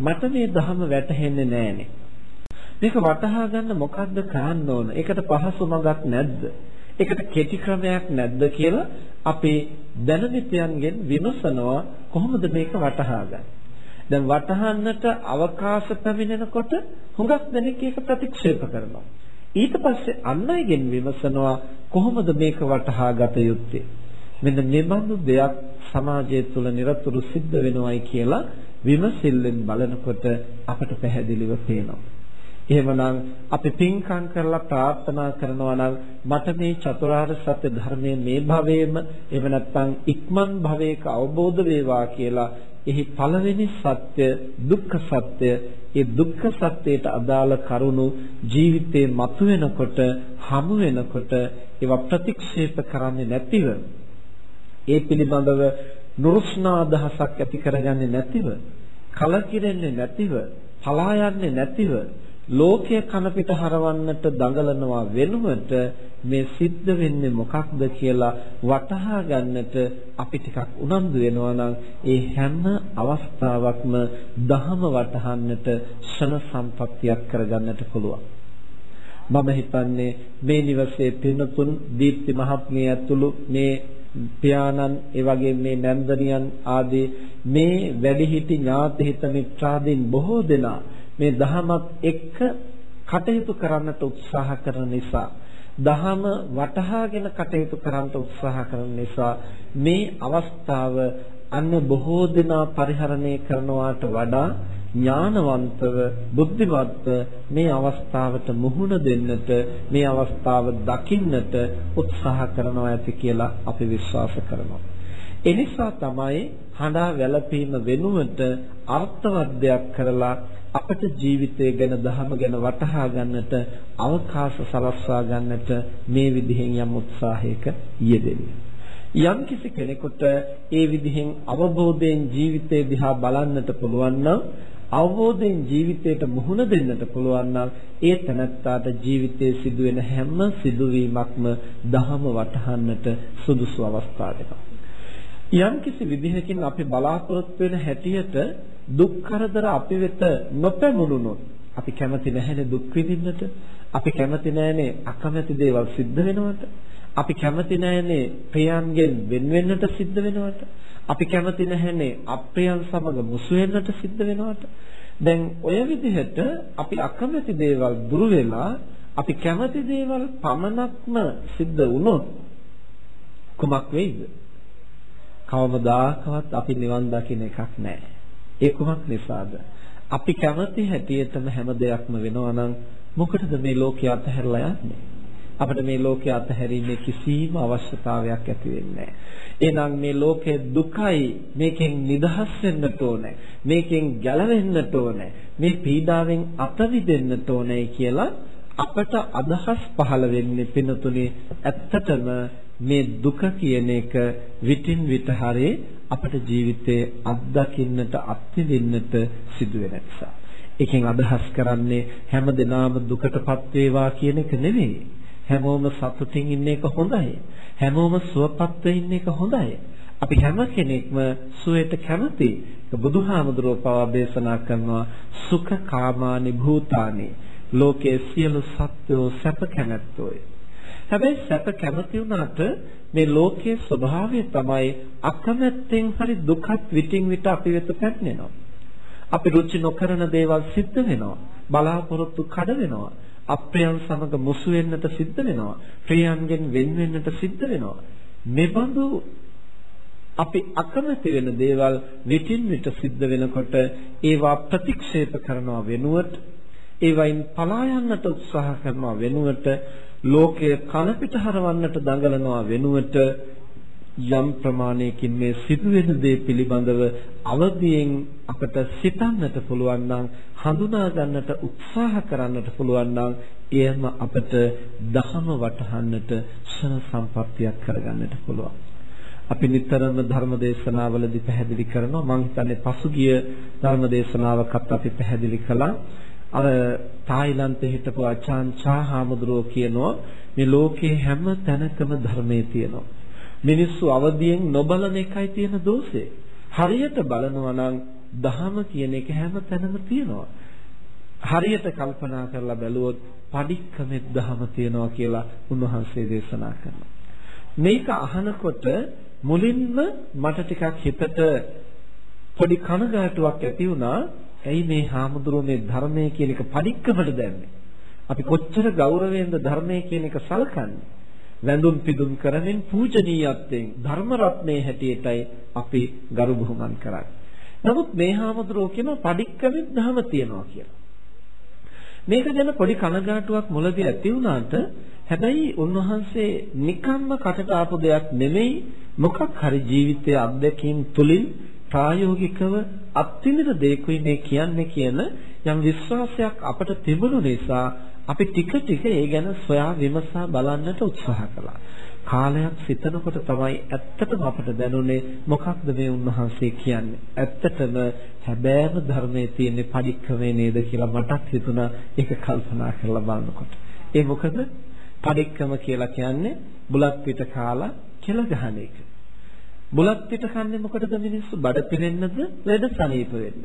මට මේ ධහම වැටහෙන්නේ නැහනේ. මේක වටහා ගන්න මොකද්ද කරන්න ඕන? ඒකට පහසු මඟක් නැද්ද? ඒකට කෙටි ක්‍රමයක් නැද්ද කියලා අපේ දැනමිතයන්ගෙන් විමසනවා කොහොමද මේක වටහා ගන්නේ? දැන් වටහන්නට අවකාශ පැමිණෙනකොට හුඟක් දෙනෙක් ඒක ප්‍රතික්ෂේප කරනවා. ඊට පස්සේ අන් අයගෙන් විමසනවා කොහොමද මේක වටහා ගත යුත්තේ? මෙන්න මෙබඳු දෙයක් සමාජය තුළ নিরතුරු සිද්ධ වෙනවයි කියලා විමසිල්ලෙන් බලනකොට අපට පැහැදිලිව පේනවා. එහෙමනම් අපි පින්කම් කරලා ප්‍රාර්ථනා කරනවා නම් මට මේ චතුරාර්ය සත්‍ය ධර්මයේ මේ භවයේම එහෙම නැත්නම් ඉක්මන් භවයක අවබෝධ වේවා කියලා එහි පළවෙනි සත්‍ය දුක්ඛ සත්‍ය ඒ දුක්ඛ සත්‍යයට අදාළ කරුණු ජීවිතේ මතුවෙනකොට හමු වෙනකොට ඒවා ප්‍රතික්ෂේප කරන්නේ නැතිව ඒ පිළිබඳව නුරුස්නා අදහසක් ඇති කරගන්නේ නැතිව කලකිරෙන්නේ නැතිව පලා යන්නේ නැතිව ලෝකය කන පිට හරවන්නට දඟලනවා වෙනුවට මේ සිද්ධ වෙන්නේ මොකක්ද කියලා වටහා ගන්නට අපි ටිකක් උනන්දු වෙනවා නම් ඒ හැම අවස්ථාවකම දහම වටහන්නට ෂණ සම්පත්තියක් කරගන්නට පුළුවන්. මම හිතන්නේ මේ නිවසේ පින්තුන් දීප්ති මහත්මිය ඇතුළු මේ පියාණන් ඒ වගේ මේ නැන්දනියන් ආදී මේ වැඩිහිටි ඥාති හිත මිත්‍රාදීන් බොහෝ දෙනා මේ දහමත් එක්ක කටයුතු කරන්නට උත්සාහ කරන නිසා දහම වටහාගෙන කටයුතු කරන්නට උත්සාහ කරන නිසා මේ අවස්ථාව අන්න බොහෝ දෙනා පරිහරණය කරනවාට වඩා ඥානවන්තව බුද්ධිමත්ව මේ අවස්ථාවට මුහුණ දෙන්නට මේ අවස්ථාව දකින්නට උත්සාහ කරනවා ඇති කියලා අපි විශ්වාස කරනවා. එනිසා තමයි හඬා වැළපීම වෙනුවට අර්ථවත් දෙයක් කරලා අපට ජීවිතය ගැන ධර්ම ගැන වටහා ගන්නට අවකාශ සලස්වා ගන්නට මේ විදිහෙන් යම් උත්සාහයක යෙදෙන්නේ. යම් කිසි කෙනෙකුට ඒ විදිහෙන් අවබෝධයෙන් ජීවිතය දිහා බලන්නට පුළුවන් නම් අවබෝධයෙන් ජීවිතයට මුහුණ දෙන්නට පුළුවන් නම් ඒ තනත්තාට ජීවිතයේ සිදුවෙන හැම සිදුවීමක්ම දහම වටහන්නට සුදුසු අවස්ථා දෙනවා. යම් කිසි විදිහකින් අපි බලාපොරොත්තු වෙන හැටියට දුක් කරදර අපි වෙත නොපැමුණුනොත් අපි කැමති නැහැනේ දුක් විඳින්නට අපි කැමති නැහැනේ අකමැති දේවල් සිද්ධ වෙනවට අපි කැමති නැහැනේ ප්‍රියයන්ගෙන් වෙන් වෙන්නට සිද්ධ වෙනවට අපි කැමති නැහැනේ අප්‍රියයන් සමග මුසු වෙන්නට සිද්ධ වෙනවට දැන් ඔය විදිහට අපි අකමැති දේවල් දුරු වෙලා අපි කැමති දේවල් පමණක්ම සිද්ධ වුණොත් කුමක් වෙයිද කවමදාකවත් අපි නිවන් දකින්න එකක් නැහැ ඒ කුමක් නිසාද? අපි කැමති හැටියටම හැම දෙයක්ම වෙනවා නම් මොකටද මේ ලෝකය අතහැරලා යන්නේ? අපිට මේ ලෝකය අතහැරීමේ කිසිම අවශ්‍යතාවයක් ඇති වෙන්නේ නැහැ. මේ ලෝකයේ දුකයි මේකෙන් නිදහස් වෙන්නට ඕනේ. මේකෙන් ගැලවෙන්නට ඕනේ. මේ පීඩාවෙන් අත මිදෙන්නට ඕනේ කියලා අපට අදහස් පහළ වෙන්නේ පිනතුනේ ඇත්තටම මේ දුක කියන එක විටින් විට හරේ අපට ජීවිතයේ අත්දකින්නට අත්විඳින්නට සිදු වෙන නිසා. එකෙන් අදහස් කරන්නේ හැම දිනම දුකටපත් වේවා කියන එක නෙවෙයි. හැමෝම සතුටින් ඉන්න එක හොඳයි. හැමෝම සුවපත් ඉන්න එක හොඳයි. අපි හැම කෙනෙක්ම සුවයට කැමති. බුදුහාමුදුරුවෝ පවා දේශනා කරනවා සුඛ කාමානි භූතානි. ලෝකයේ සියලු සත්වෝ සැප කැමැත්තෝයි. හැබැයි සැප කැමති වුණාට මේ ලෝකයේ ස්වභාවය තමයි අකමැත්තෙන් හරි දුකත් විටින් විට අපි වෙත පැමිණෙනවා. අපි රුචි නොකරන දේවල් සිද්ධ වෙනවා. බලාපොරොත්තු කඩ වෙනවා. අප්‍රයන් සමග මුසු වෙන්නට සිද්ධ වෙනවා. ප්‍රියයන්ගෙන් වෙන් වෙන්නට සිද්ධ වෙනවා. මෙබඳු අපි අකමැති වෙන දේවල් විටින් විට සිද්ධ වෙනකොට ඒවා ප්‍රතික්ෂේප කරනවා වෙනුවට ඒවයින් පලා යන්නට උත්සාහ කරනවා වෙනුවට ලෝකය කන පිට හරවන්නට දඟලනවා වෙනුවට යම් ප්‍රමාණයකින් මේ සිදුවෙන දේ පිළිබඳව අවදියෙන් අපට සිතන්නට පුළුවන් නම් හඳුනා ගන්නට උත්සාහ කරන්නට පුළුවන් නම් එයම අපට දහම වටහන්නට ශන සම්පත්තියක් කරගන්නට පුළුවන්. අපි නිතරම ධර්ම දේශනාවලදී පැහැදිලි කරනවා මම හිතන්නේ පසුගිය ධර්ම දේශනාවකත් අපි පැහැදිලි කළා අර තායිලන්තේ හිටපු ආචාන් චාහාමුදුරෝ කියනවා මේ ලෝකේ හැම තැනකම ධර්මයේ තියෙනවා. මිනිස්සු අවදියෙන් නොබලන එකයි තියෙන දෝෂේ. හරියට බලනවා නම් දහම කියන එක හැම තැනම තියෙනවා. හරියට කල්පනා කරලා බැලුවොත් පඩික්කමෙත් දහම තියෙනවා කියලා උන්වහන්සේ දේශනා කරනවා. මේක අහනකොට මුලින්ම මට ටිකක් හිතට පොඩි කනගාටුවක් ඇති වුණා. ඇයි මේ හාමුදුරුවෝ මේ ධර්මයේ කියන එක පඩික්කමට දැම්මේ? අපි කොච්චර ගෞරවයෙන්ද ධර්මයේ කියන එක සලකන්නේ? වැඳුම් පිදුම් කරමින් පූජනීයත්වයෙන් ධර්ම රත්නයේ හැටියටයි අපි ගරු බුහුමන් කරන්නේ. නමුත් මේ හාමුදුරුවෝ කියන පඩික්කමෙත් ධම තියනවා කියලා. මේක ගැන පොඩි කනගාටුවක් මුලදී ඇති වුණාට හැබැයි උන්වහන්සේ නිකම්ම කටට ආපු දෙයක් නෙමෙයි මොකක් හරි ජීවිතයේ අත්දැකීම් තුලින් ප්‍රායෝගිකව අත්විඳින දෙයකුයි මේ කියන්නේ කියන යම් විශ්වාසයක් අපට තිබුණු නිසා අපි ටික ටික ඒ ගැන සොයා විමසා බලන්නට උත්සාහ කළා. කාලයක් සිතනකොට තමයි ඇත්තටම අපට දැනුනේ මොකක්ද මේ උන්වහන්සේ කියන්නේ. ඇත්තටම හැබෑම ධර්මයේ තියෙන පරික්‍රමේ නේද කියලා මටත් හිතුණා ඒක කල්පනා කරලා බලනකොට. ඒ මොකද පරික්‍රම කියලා කියන්නේ බුලත් පිට කාලා කෙල ගහන එක. බුලත් පිට කන්නේ මොකටද මිනිස්සු බඩ පිරෙන්නද ලෙඩ සනීප වෙන්නද?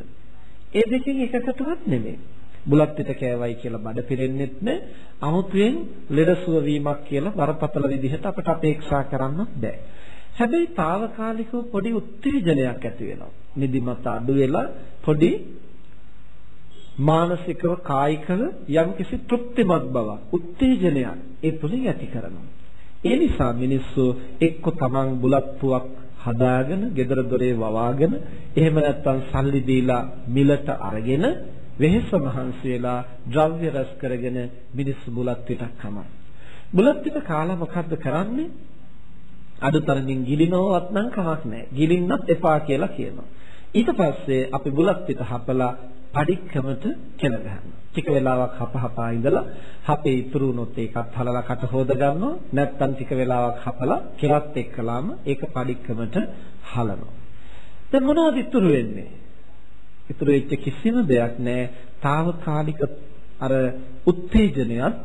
ඒ දෙකෙන් එකකටවත් නෙමෙයි. බුලත් පිට කෑවයි කියලා බඩ පිරෙන්නෙත් නෑ. 아무තෙන් ලෙඩසුව වීමක් කියලා බරපතල විදිහට අපට අපේක්ෂා කරන්න බෑ. හැබැයි తాවකාලිකව පොඩි උත්තේජනයක් ඇති වෙනවා. නිදිමත අඩු වෙලා පොඩි මානසිකව කායිකව යම්කිසි තෘප්තිමත් බවක් උත්තේජනයක් ඒ තුලින් ඇති කරනවා. ඒ නිසා මිනිස්සු එක්ක තමන් බුලත්පුවක් හදාගෙන, gedara dore වවාගෙන, එහෙම නැත්නම් සල්ලි දීලා මිලට අරගෙන වෙහෙස මහන්සි වෙලා ද්‍රව්‍ය රැස් කරගෙන මිනිස්සු බුලත් පිටක් කමයි. බුලත් පිට කාලා මොකද්ද කරන්නේ? අඩුතරමින් ගිලිනවවත් නම් කමක් නැහැ. ගිලින්නත් එපා කියලා කියනවා. ඊට පස්සේ අපි බුලත් පිට හපලා පඩික්කමට කෙල ගන්නවා. ටික වෙලාවක් හපහපා ඉඳලා හපේ ඉතුරු වුණොත් ඒකත් හලලා කට හොද ගන්නවා. නැත්නම් ටික වෙලාවක් හපලා කෙලත් එක්කලාම ඒක පඩික්කමට හලනවා. දැන් මොනවද ඉතුරු වෙන්නේ? ඉතුරු වෙච්ච කිසිම දෙයක් නැහැ. తాවකාලික අර උත්තේජනයත්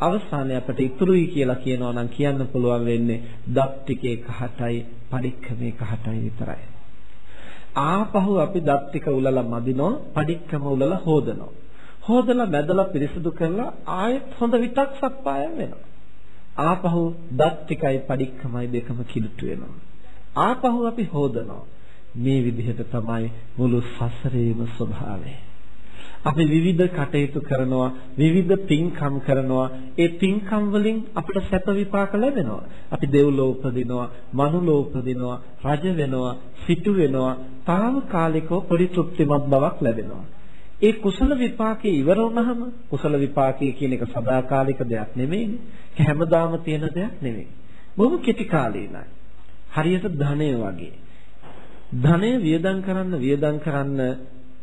අවසානයේ අපිට ඉතුරුයි කියලා කියනවා නම් කියන්න පුළුවන් වෙන්නේ දත් ටිකේ කහටයි පඩික්කමේ කහටයි විතරයි. ආපහු අපි දත් ටික උලලා මදිනවා පඩික්කම උලලා හොදනවා. හොදලා මැදලා පිරිසිදු කරලා ආයෙත් හොඳ විතක් සප්පායම් වෙනවා. ආපහු දත් ටිකයි පඩික්කමයි දෙකම කිලුට වෙනවා. ආපහු අපි හොදනවා. මේ විදිහට තමයි මුළු සසරේම ස්වභාවය. අපි විවිධ කටයුතු කරනවා විවිධ පින්කම් කරනවා. ඒ පින්කම් වලින් අපිට සැප විපාක ලැබෙනවා. අපි දෙව්ලෝ උපදිනවා මනුලෝ උපදිනවා රජ වෙනවා සිටු වෙනවා. తాවකාලිකව පොඩි තෘප්තිමත් බවක් ලැබෙනවා. ඒ කුසල විපාකේ ඉවර වුණාම කුසල විපාකයේ කියන එක සදාකාලික දෙයක් නෙමෙයිනේ හැමදාම තියෙන දෙයක් නෙමෙයි. බොහොම කෙටි කාලීනයි. හරියට ධනය වගේ. ධනය වියදම් කරන්න වියදම් කරන්න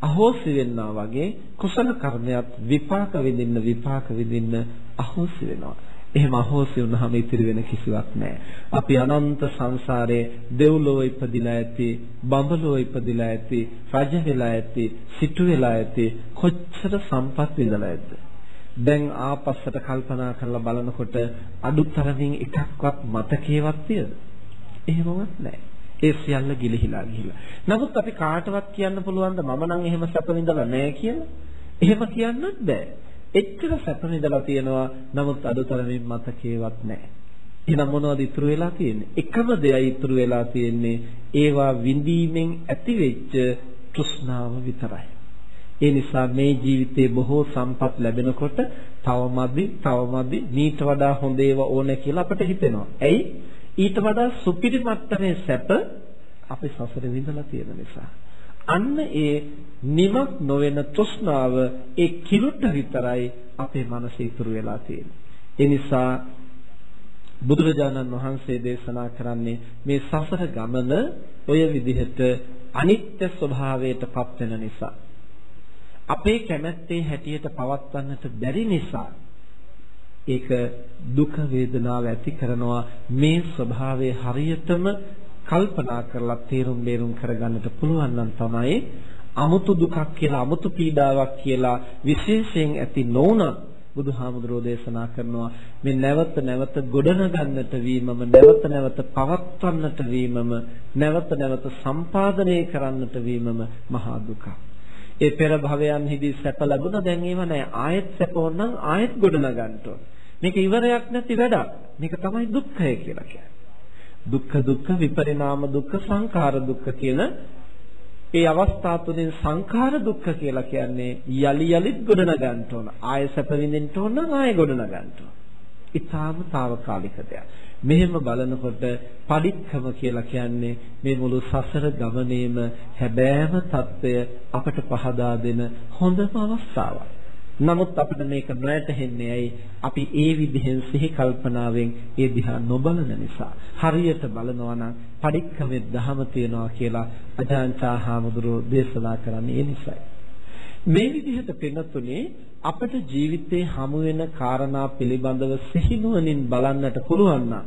අහෝසි වෙනවා වගේ කුසල කර්මයක් විපාක විඳින්න විපාක විඳින්න අහෝසි වෙනවා. එහෙම අහෝසි වුණාම ඉතිරි වෙන කිසිවක් නැහැ. අපි අනන්ත සංසාරයේ දෙව්ලොව ඉපදිලා ඇති, බඹලොව ඉපදිලා ඇති, රජ වෙලා ඇති, සිටු වෙලා ඇති කොච්චර සම්පත් විඳලා ඇද්ද? දැන් ආපස්සට කල්පනා කරලා බලනකොට අඩුතරමින් එකක්වත් මතකේවත් තියද? එහෙමවත් නැහැ. ඒ සියල්ල ගිලිහිලා ගිහිල්ලා. නමුත් අපි කාටවත් කියන්න පුළුවන්ද මම නම් එහෙම සැප විඳලා නැහැ කියලා? එහෙම කියන්නත් බෑ. එච්චර සැප විඳලා තියෙනවා. නමුත් අදුතරමින් මතකේවත් නැහැ. එහෙනම් මොනවද ඉතුරු වෙලා තියෙන්නේ? එකම දෙයයි ඉතුරු වෙලා තියෙන්නේ ඒවා විඳීමෙන් ඇතිවෙච්ච තෘෂ්ණාව විතරයි. ඒ නිසා මේ ජීවිතේ බොහෝ සම්පත් ලැබෙනකොට තවමදි තවමදි මීට වඩා හොඳ ඒවා ඕන කියලා අපිට හිතෙනවා. ඇයි? ඊට වඩා සුපිරි මට්ටමේ සැප අපි සසරේ විඳලා තියෙන නිසා. අන්න ඒ නිමක් නොවන තෘෂ්ණාව ඒ කිලුට විතරයි අපේ මනසේ ඉතුරු වෙලා තියෙන්නේ. ඒ නිසා බුදුරජාණන් වහන්සේ දේශනා කරන්නේ මේ සසර ගමන ඔය විදිහට අනිත්‍ය ස්වභාවයට පත් වෙන නිසා අපේ කැමැත්තේ හැටියට පවත්වන්නට බැරි නිසා ඒක දුක වේදනාව ඇති කරනවා මේ ස්වභාවය හරියටම කල්පනා කරලා තේරුම් බේරුම් කරගන්නට පුළුවන් නම් තමයි අමුතු දුකක් කියලා අමුතු පීඩාවක් කියලා විශේෂයෙන් ඇති නොවුනත් බුදුහාමුදුරෝ දේශනා කරනවා මේ නැවත නැවත ගොඩනගන්නට වීමම නැවත නැවත පවත්වන්නට වීමම නැවත නැවත සම්පාදනය කරන්නට වීමම මහා දුකක්. ඒ පෙර භවයන්හිදී සැප ලැබුණා දැන් ඒව නැහැ. ආයෙත් සැප ඕනනම් ආයෙත් ගොඩනගන්න ඕන. මේක ඉවරයක් නැති වැඩක්. මේක තමයි දුක්ඛය කියලා කියන්නේ. දුක්ඛ දුක්ඛ විපරිණාම දුක්ඛ සංඛාර දුක්ඛ කියන ඒ අවස්ථා තුනෙන් සංඛාර දුක්ඛ කියලා කියන්නේ යලි යලිත් ගොඩනගන්න ඕන. ආය සැප විඳින්න ඕන නම් ආය ගොඩනගන්න ඕන. ඊටාම తాවකාලික දෙයක්. මෙහෙම බලනකොට පරික්කම කියලා කියන්නේ මේ මුළු සසර ගමනේම හැබෑම తত্ত্বය අපට පහදා දෙන හොඳම අවස්ථාවක්. නමුත් අපිට මේක නොයැටෙන්නේ ඇයි? අපි ඒ විදිහෙන් සිහි කල්පනාවෙන් ඒ දිහා නොබලන නිසා. හරියට බලනවා නම් පරික්කමේ දහම තියනවා කියලා අජාන්චා හාමුදුරුවෝ දේශනා කරන්නේ ඒ නිසායි. මේ විදිහට පෙනුතුනේ අපට ජීවිතේ හමු වෙන කාරණා පිළිබඳව සිහිනුවණින් බලන්නට පුළුවන් නම්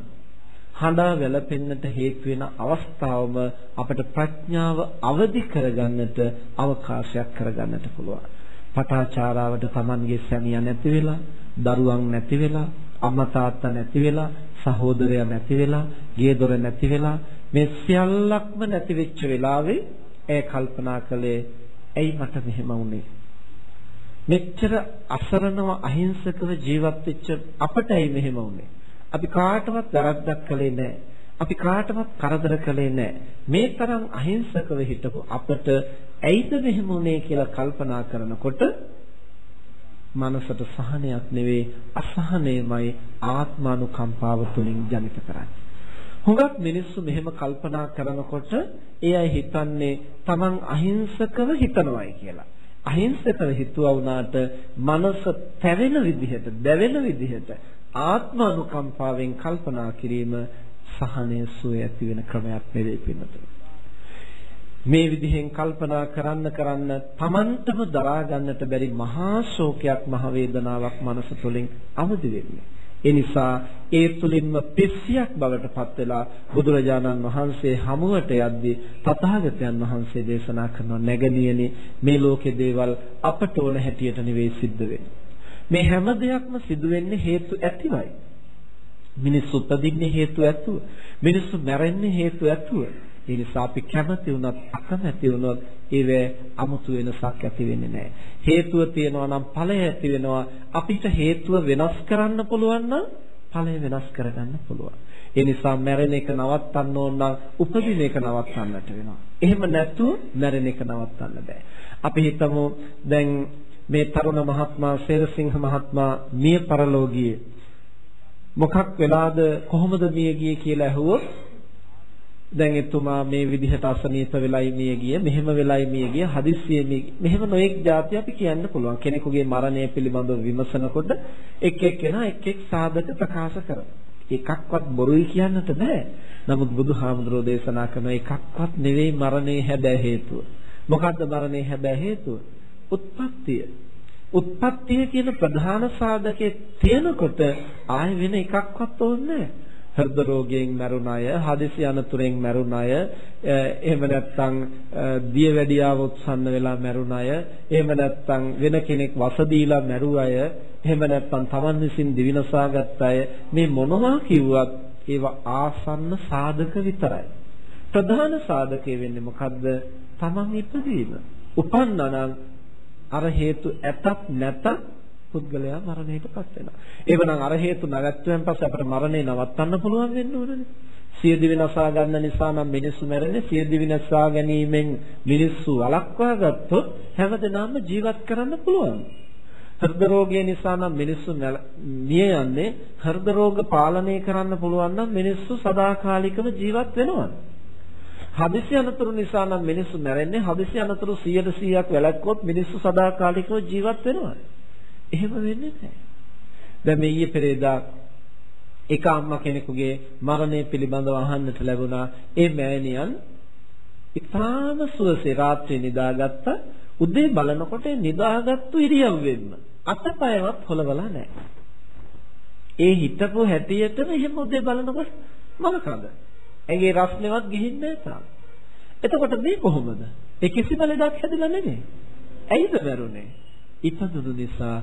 හඬා වැළපෙන්නට හේතු වෙන අවස්ථාවම අපට ප්‍රඥාව අවදි කරගන්නට අවකාශයක් කරගන්නට පුළුවන්. පටාචාරාවට Tamanගේ සැමියා නැති වෙලා, දරුවන් නැති වෙලා, අම්මා තාත්තා නැති වෙලා, සහෝදරයා නැති වෙලා, ගේ දොර නැති වෙලා මේ සියල්ලක්ම නැති වෙච්ච වෙලාවේ ඒ කල්පනා කළේ ඇයි මට මෙහෙම වුනේ? මෙච්චර අසරණව අහිංසකව ජීවත් වෙච්ච අපටයි මෙහෙම වුනේ. අපි කාටවත් වැරද්දක් කළේ නැහැ. අපි කාටවත් කරදර කළේ නැහැ. මේ තරම් අහිංසකව හිටපු අපට ඇයිද මෙහෙම වුනේ කියලා කල්පනා කරනකොට මනසට සහනයක් නෙවෙයි අසහනයමයි ආත්මානුකම්පාව තුලින් ජනිත කරන්නේ. හුඟක් මිනිස්සු මෙහෙම කල්පනා කරනකොට ඒ අය හිතන්නේ Taman අහිංසකව හිතනවායි කියලා. අහිංසකව හිතුවා වුණාට මනස තැවෙන විදිහට, දැවෙන විදිහට ආත්මානුකම්පාවෙන් කල්පනා කිරීම සහනය සුවය ඇති වෙන ක්‍රමයක් නෙවෙයි පින්නතුනි. මේ විදිහෙන් කල්පනා කරන්න කරන්න Tamanටම දරා ගන්නට බැරි මහා ශෝකයක් මහ වේදනාවක් මනස තුළින් අවදි වෙන්නේ. ඒ නිසා ඒ තුලින්ම පිස්සියක් බවට පත් වෙලා බුදුරජාණන් වහන්සේ හමුවට යද්දී තථාගතයන් වහන්සේ දේශනා කරන නැගණියනි මේ ලෝකේ දේවල් අපට ඕන හැටියට නෙවෙයි සිද්ධ වෙන්නේ. මේ හැම දෙයක්ම සිදු වෙන්නේ හේතු ඇතිවයි. මිනිස්සු උපදින්නේ හේතු ඇතුව. මිනිස්සු මැරෙන්නේ හේතු ඇතුව. ඒ නිසා අපි කැමති වුණත් අකමැති වුණත් ඒවේ 아무තු වෙනසක් ඇති වෙන්නේ නැහැ. හේතුව තියෙනවා නම් ඵලය ඇති වෙනවා. අපිට හේතුව වෙනස් කරන්න පුළුවන් නම් ඵලය වෙනස් කරගන්න පුළුවන්. ඒ නිසා මැරෙන එක නවත්තන්න ඕන නම් උපදින එක නවත්තන්නට වෙනවා. එහෙම නැතුව මැරෙන එක නවත්තන්න බෑ. අපි හිතමු දැන් මේ තරුණ මහත්මයා සේරසිංහ මහත්මයා මිය පරලෝකීය මොකක් වෙලාද කොහොමද මිය ගියේ කියලා ඇහුවොත් දැන් එතුමා මේ විදිහට අසනීප වෙලයි මිය ගිය මෙහෙම වෙලයි මිය ගිය හදිස්සියෙ මිය මෙහෙම නොඑක් જાති අපි කියන්න පුළුවන්. කෙනෙකුගේ මරණය පිළිබඳව විමසනකොට එක් එක්කෙනා එක් එක් සාධක ප්‍රකාශ කරනවා. එකක්වත් බොරුයි කියන්නට බෑ. නමුත් බුදුහාමුදුරෝ දේශනා කරන එකක්වත් නෙවෙයි මරණේ හැබෑ හේතුව. මොකද්ද මරණේ හැබෑ හේතුව? උත්පත්තිය. උත්පත්තිය කියන ප්‍රධාන සාධකයේ තියෙනකොට ආය වෙන එකක්වත් ඕනේ හෘද රෝගයෙන් මැරුණ අය, හදිසි අනතුරෙන් මැරුණ අය, එහෙම නැත්නම් දියවැඩියාව උත්සන්න වෙලා මැරුණ අය, එහෙම නැත්නම් වෙන කෙනෙක් වස දීලා මැරුව අය, එහෙම නැත්නම් Taman විසින් දිවිනසාගත් අය මේ මොනවා කිව්වත් ඒවා ආසන්න සාධක විතරයි. ප්‍රධාන සාධකය වෙන්නේ මොකද්ද? Taman ඉපදීම. උපන්නානම් අර හේතු ඇතත් නැතත් පුද්ගලයා මරණයටපත් වෙනවා. එවනම් අර හේතු නැවැත්වෙන් පස්සේ අපිට මරණය නවත්තන්න පුළුවන් වෙන්න ඕනනේ. සිය දිවි නසා ගන්න නිසා නම් මිනිස්සු මැරෙන්නේ සිය දිවි නසා ගැනීමෙන් මිනිස්සු වළක්වා ගත්තොත් හැමදෙනාම ජීවත් කරන්න පුළුවන්. හෘද රෝගය නිසා නම් මිනිස්සු මිය යන්නේ හෘද රෝග පාලනය කරන්න පුළුවන් නම් මිනිස්සු සදාකාලිකව ජීවත් වෙනවා. හදිසි අනතුරු නිසා නම් මිනිස්සු මැරෙන්නේ හදිසි අනතුරු 100%ක් වැළැක්වුවොත් මිනිස්සු සදාකාලිකව ජීවත් වෙනවා. එහෙම වෙන්නේ නැහැ. දැන් මේ ඊයේ පෙරේදා එක අම්මා කෙනෙකුගේ මරණය පිළිබඳව අහන්නට ලැබුණා. ඒ මෑණියන් ඉතාම සුවසේ රාත්‍රියේ නිදාගත්ත උදේ බලනකොට නිදාගත්තු ඉරියව්වෙන්න අතපයවත් හොලවලා නැහැ. ඒ හිතපු හැටියටම එහෙම උදේ බලනකොට මොනකද? ඇගේ රස්නේවත් ගිහින් නැහැ තාම. එතකොට මේ කොහොමද? ඒ කිසිම ලෙඩක් හැදිලා නෙමෙයි. ඇයිද වැරුනේ? ඉපදුණු නිසා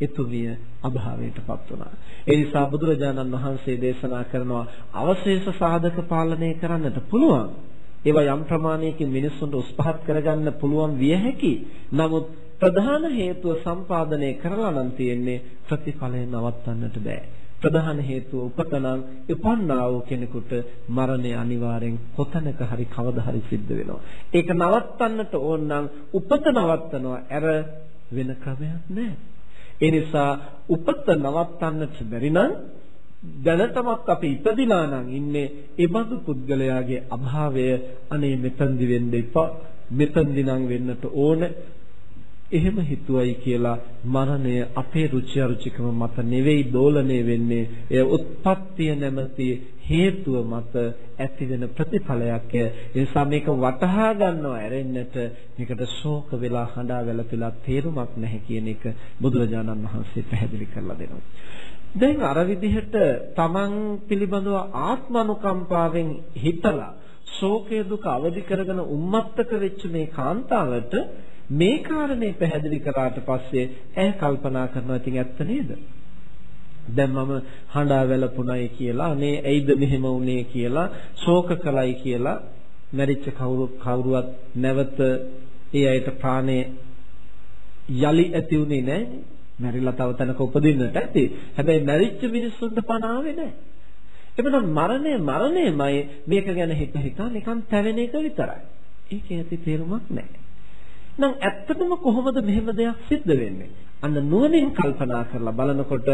එතුමිය අභාවයටපත් වුණා. ඒ නිසා බුදුරජාණන් වහන්සේ දේශනා කරනවා අවශේෂ සාධක පාලනය කරන්නට පුළුවන්. ඒවා යම් ප්‍රමාණයකින් මිනිස්සුන්ට උස්පහත් කරගන්න පුළුවන් විය හැකි. නමුත් ප්‍රධාන හේතුව සම්පාදනය කරලා නම් තියෙන්නේ ප්‍රතිඵලය නවත්තන්නට බෑ. ප්‍රධාන හේතුව උපතනම් උපන්නා වූ කෙනෙකුට මරණය අනිවාර්යෙන් කොතැනක හරි කවදා හරි සිද්ධ වෙනවා. ඒක නවත්තන්නට ඕන නම් උපත නවත්තනවා. අර වෙන ක්‍රමයක් නැහැ. ඒ නිසා උපත නවත්තන්නට බැරි නම් දැනටමත් අපි ඉපදිලා නම් ඉන්නේ ඒ බඳු පුද්ගලයාගේ අභාවය අනේ මෙතෙන්දි වෙන්න එපා මෙතෙන්දි නම් වෙන්නට ඕන එහෙම හිතුවයි කියලා මරණය අපේ රුචි අරුචිකම මත නෙවෙයි දෝලණය වෙන්නේ. එය උත්පත්තිය නැමැති හේතුව මත ඇතිවෙන ප්‍රතිඵලයක්. ඒ නිසා මේක වටහා ගන්නව ඇරෙන්නට මේකට ශෝක වෙලා හඬා වැළපෙලා තේරුමක් නැහැ කියන එක බුදුරජාණන් වහන්සේ පැහැදිලි කරලා දෙනවා. දැන් අර විදිහට තමන් පිළිබඳව ආත්මනුකම්පාවෙන් හිතලා ශෝකය දුක අවදි කරගෙන උම්මත්තක වෙච්ච මේ කාන්තාවට මේ කාරණේ පැහැදිලි කරාට පස්සේ ඇය කල්පනා කරනවා ඉතින් ඇත්ත නේද? දැන් මම හඬා වැළපුණයි කියලා අනේ ඇයිද මෙහෙම වුනේ කියලා ශෝක කළයි කියලා මැරිච්ච කවුරු කවුරුවත් නැවත ඒ අයට ප්‍රාණය යලි ඇති උනේ නැහැ. මැරිලා තව තැනක උපදින්නට ඇති. හැබැයි මැරිච්ච මිනිස්සුන්ට පණ ආවේ නැහැ. එබනම් මරණය මරණයමයි මේක ගැන හිත හිතා නිකන් තැවෙන එක විතරයි. ඒකේ ඇති තේරුමක් නැහැ. නම් ඇත්තටම කොහොමද මෙහෙම දෙයක් සිද්ධ වෙන්නේ? අන්න නුවණින් කල්පනා කරලා බලනකොට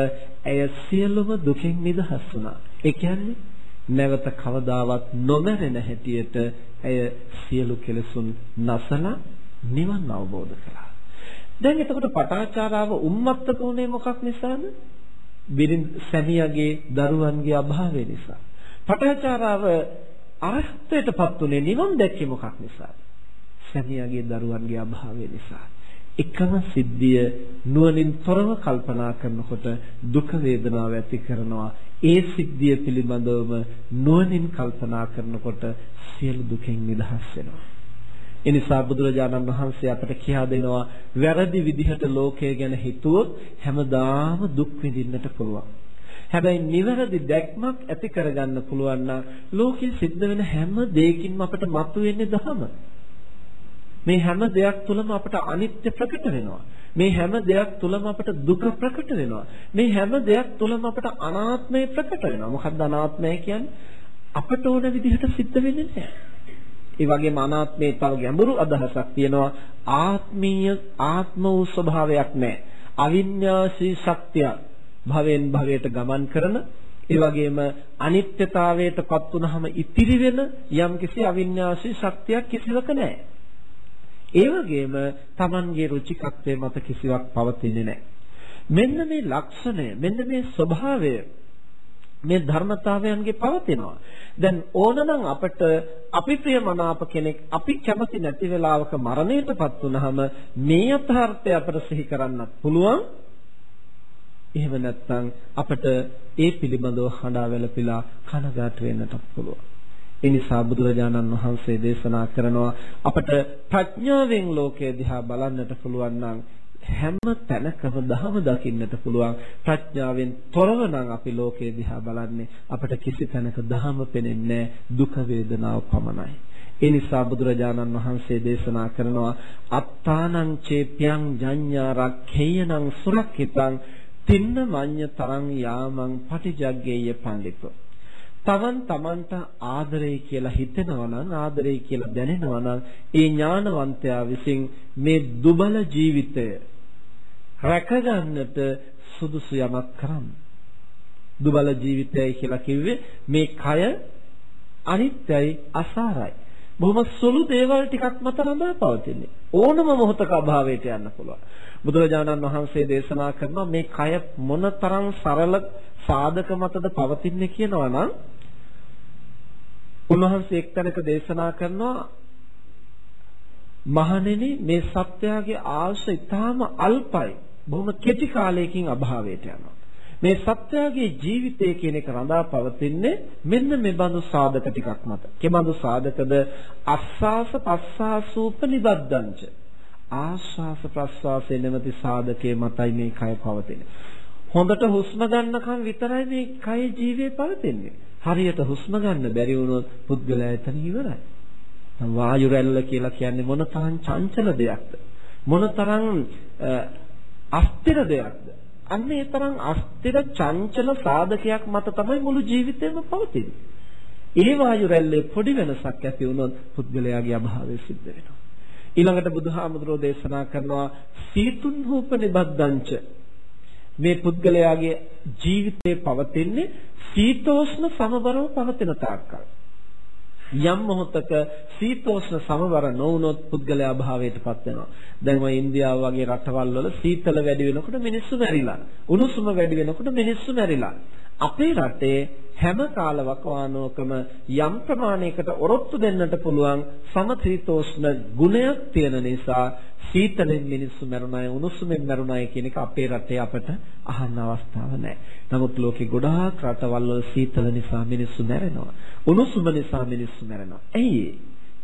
ඇය සියලුම දුකින් නිදහස් වුණා. ඒ කියන්නේ නැවත කවදාවත් නොමැරෙන හැටියට ඇය සියලු කෙලෙසුන් නැසලා නිවන් අවබෝධ කළා. දැන් එතකොට පටාචාරාව උම්මත්තක උනේ මොකක් නිසාද? බිරිඳ සැමියාගේ දරුවන්ගේ අභාවය නිසා. පටාචාරාව අරහත්ත්වයටපත් උනේ නිවන් දැක්කේ මොකක් නිසාද? සැමියාගේ දරුවන්ගේ අභාවය නිසා. එකම සිද්ධිය නුවණින් තොරව කල්පනා කරනකොට දුක වේදනාව ඇති කරනවා. ඒ සිද්ධිය පිළිබඳවම නුවණින් කල්පනා කරනකොට සියලු දුකෙන් නිදහස් වෙනවා. එනිසා බුදුරජාණන් වහන්සේ අපට කියා දෙනවා වැරදි විදිහට ලෝකය ගැන හිතුවොත් හැමදාම දුක් විඳින්නට පුළුවන්. හැබැයි නිවැරදි දැක්මක් ඇති කරගන්න පුළුවන් නම් ලෝකෙ සිද්ධ වෙන හැම දෙයකින්ම අපට මතුවෙන්නේ ධම. මේ හැම දෙයක් තුළම අපට අනිත්‍ය ප්‍රකට වෙනවා. මේ හැම දෙයක් තුළම අපට දුක ප්‍රකට වෙනවා. මේ හැම දෙයක් තුළම අපට අනාත්මය ප්‍රකට වෙනවා. මොකක්ද අනාත්මය කියන්නේ? අපට ඕන විදිහට සිද්ධ වෙන්නේ නැහැ. ඒ වගේම අනාත්මයේ තව ගැඹුරු අදහසක් තියෙනවා. ආත්මීය ආත්ම වූ ස්වභාවයක් නැහැ. අවිඤ්ඤාසී ශක්තිය භවෙන් භවයට ගමන් කරන ඒ වගේම අනිත්‍යතාවයටපත් වුනහම ඉතිරි වෙන යම්කිසි අවිඤ්ඤාසී ශක්තියක් කිසිවක නැහැ. ඒ වගේම Tamanගේ රුචිකත්වයේ මත කිසිවක් පවතින්නේ නැහැ. මෙන්න මේ ලක්ෂණය, මෙන්න මේ ස්වභාවය මේ ධර්මතාවයන්ගේ පවතිනවා. දැන් ඕනනම් අපිට අපි ප්‍රියමනාප කෙනෙක් අපි කැමති නැති වෙලාවක මරණයටපත් වුනහම මේ යථාර්ථය අපට සිහි කරන්නත් පුළුවන්. එහෙම නැත්නම් අපිට ඒ පිළිබඳව හඬා වැළපිලා කනගාටු වෙන්නත් පුළුවන්. ඒ නිසා බුදුරජාණන් වහන්සේ දේශනා කරනවා අපට ප්‍රඥාවෙන් ලෝකය දිහා බලන්නට පුළුවන් නම් හැම තැනකම ධහම දකින්නට පුළුවන්. ප්‍රඥාවෙන් තොරව නම් අපි ලෝකය දිහා බලන්නේ අපට කිසි තැනක ධහම පෙනෙන්නේ දුක වේදනාව පමණයි. ඒ නිසා බුදුරජාණන් වහන්සේ දේශනා කරනවා අත්තානං චේප්‍යං ජඤ්ඤා රක්ඛේයනං සුරක්ඛිතං තින්න මඤ්ඤ තරං යාමං පටිජග්ගේය පඬිතෝ තමන් තමන්ට ආදරේ කියලා හිතෙනවා නම් ආදරේ කියලා දැනෙනවා නම් ඒ ඥානවන්තයා විසින් මේ දුබල ජීවිතය රැකගන්නට සුදුසු යමක් කරන්න. දුබල ජීවිතයයි කියලා කිව්වේ මේ කය අනිත්‍යයි අසාරයි. බොහොම සුළු දේවල් ටිකක් මත රඳා පවතින්නේ. ඕනම මොහොතක අභාවයට යන්න පුළුවන්. බුදුරජාණන් වහන්සේ දේශනා කරනවා මේ කය මොනතරම් සරල සාධක මතද පවතින්නේ කියනවා නම් උන්වහන්සේ එක්තැනක දේශනා කරනවා මහණෙනි මේ සත්‍යයේ ආශ ඊටාම අල්පයි. බොහොම කෙටි කාලයකින් අභාවයට යනවා. මේ සත්‍යයේ ජීවිතය කියන එක රඳා පවතින්නේ මෙන්න මේ බඳු සාධක ටිකක් මත. කෙබඳු සාධකද අස්සාස පස්සාසූප නිබද්දංච. ආශ්වාස ප්‍රශ්වාසයේ නැමැති සාධකයේ මතයි මේ කය පවතින්නේ. හොඳට හුස්ම ගන්නකම් විතරයි මේ කයේ ජීවේ පවතින්නේ. හරියට හුස්ම ගන්න බැරි වුණොත් පුද්ගලයා එතන ඉවරයි. වායු රැල්ල කියලා කියන්නේ මොන තරම් චංචල දෙයක්ද? මොන තරම් අස්තිර දෙයක්ද? අන්න ඒ තරම් අස්තිර චංචල සාධකයක් මත තමයි මුළු ජීවිතේම පවතින්නේ. ඒ වායු රැල්ලේ පොඩි වෙනසක් ඇති වුණොත් පුද්ගලයාගේ අභාවය සිද්ධ වෙනවා. ඊළඟට බුදුහාමුදුරෝ දේශනා කරනවා සීතුන් හූප නිබද්දංච මේ පුද්ගලයාගේ ජීවිතේ පවතින්නේ සීතෝෂ්ණ සමබරව පවතින තාක්කල්. යම් මොහොතක සීතෝෂ්ණ සමබර නොවුනොත් පුද්ගලයා භාවයටපත් වෙනවා. දැන් ඔය ඉන්දියාව වගේ රටවල් වල සීතල වැඩි වෙනකොට මිනිස්සු මැරිලා. උණුසුම වැඩි වෙනකොට මිනිස්සු මැරිලා. අපේ රටේ හැම කාලවකවානුවකම යම් ප්‍රමාණයකට ඔරොත්තු දෙන්නට පුළුවන් සමශීතෝෂ්ණ ගුණයක් තියෙන නිසා සීතලෙන් මිනිස්සු මරුණාය උණුසුමෙන් මරුණාය කියන එක අපේ රටේ අපට අහන්න අවස්ථාවක් නැහැ. නමුත් ලෝකේ ගොඩාක් රටවල් වල සීතල නිසා මිනිස්සු මැරෙනවා. උණුසුම නිසා මිනිස්සු මැරෙනවා. ඇයි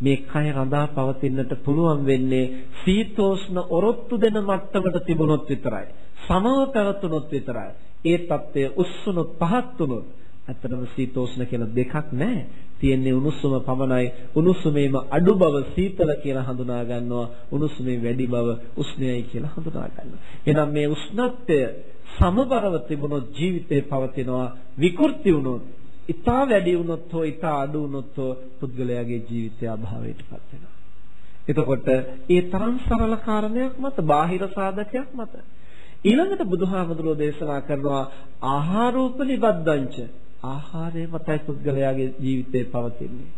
මේ කය රඳා පවතින්නට පුළුවන් වෙන්නේ සීතෝෂ්ණ ඔරොත්තු දෙන මට්ටමට තිබුණොත් විතරයි. සමව පැවතුනොත් විතරයි. ඒ తත්වය උස්සුනොත් පහත් වුනොත් ඇත්තටම සීතෝෂ්ණ කියලා දෙකක් නැහැ. තියෙන්නේ උණුසුම පමණයි. උණුසුමේම අඩු බව සීතල කියලා හඳුනා ගන්නවා. උණුසුමේ වැඩි බව උෂ්ණයයි කියලා හඳුනා ගන්නවා. එහෙනම් මේ උෂ්ණත්වය සමබරව තිබුණොත් ජීවිතේ පවතිනවා. විකෘති වුණොත්, ඊටා වැඩි වුණොත් හෝ ඊටා අඩු වුණොත් හෝ පුද්ගලයාගේ ජීවිතය අභාවයටපත් වෙනවා. එතකොට ඒ තරම් සරල කාරණයක් මත බාහිර සාධකයක් මත ඊළඟට බුදුහාමුදුරෝ දේශනා කරනවා ආහාරූප නිබද්දංච ආහාරය මතයි පුද්ගලයාගේ ජීවිතේ පවතින්නේ.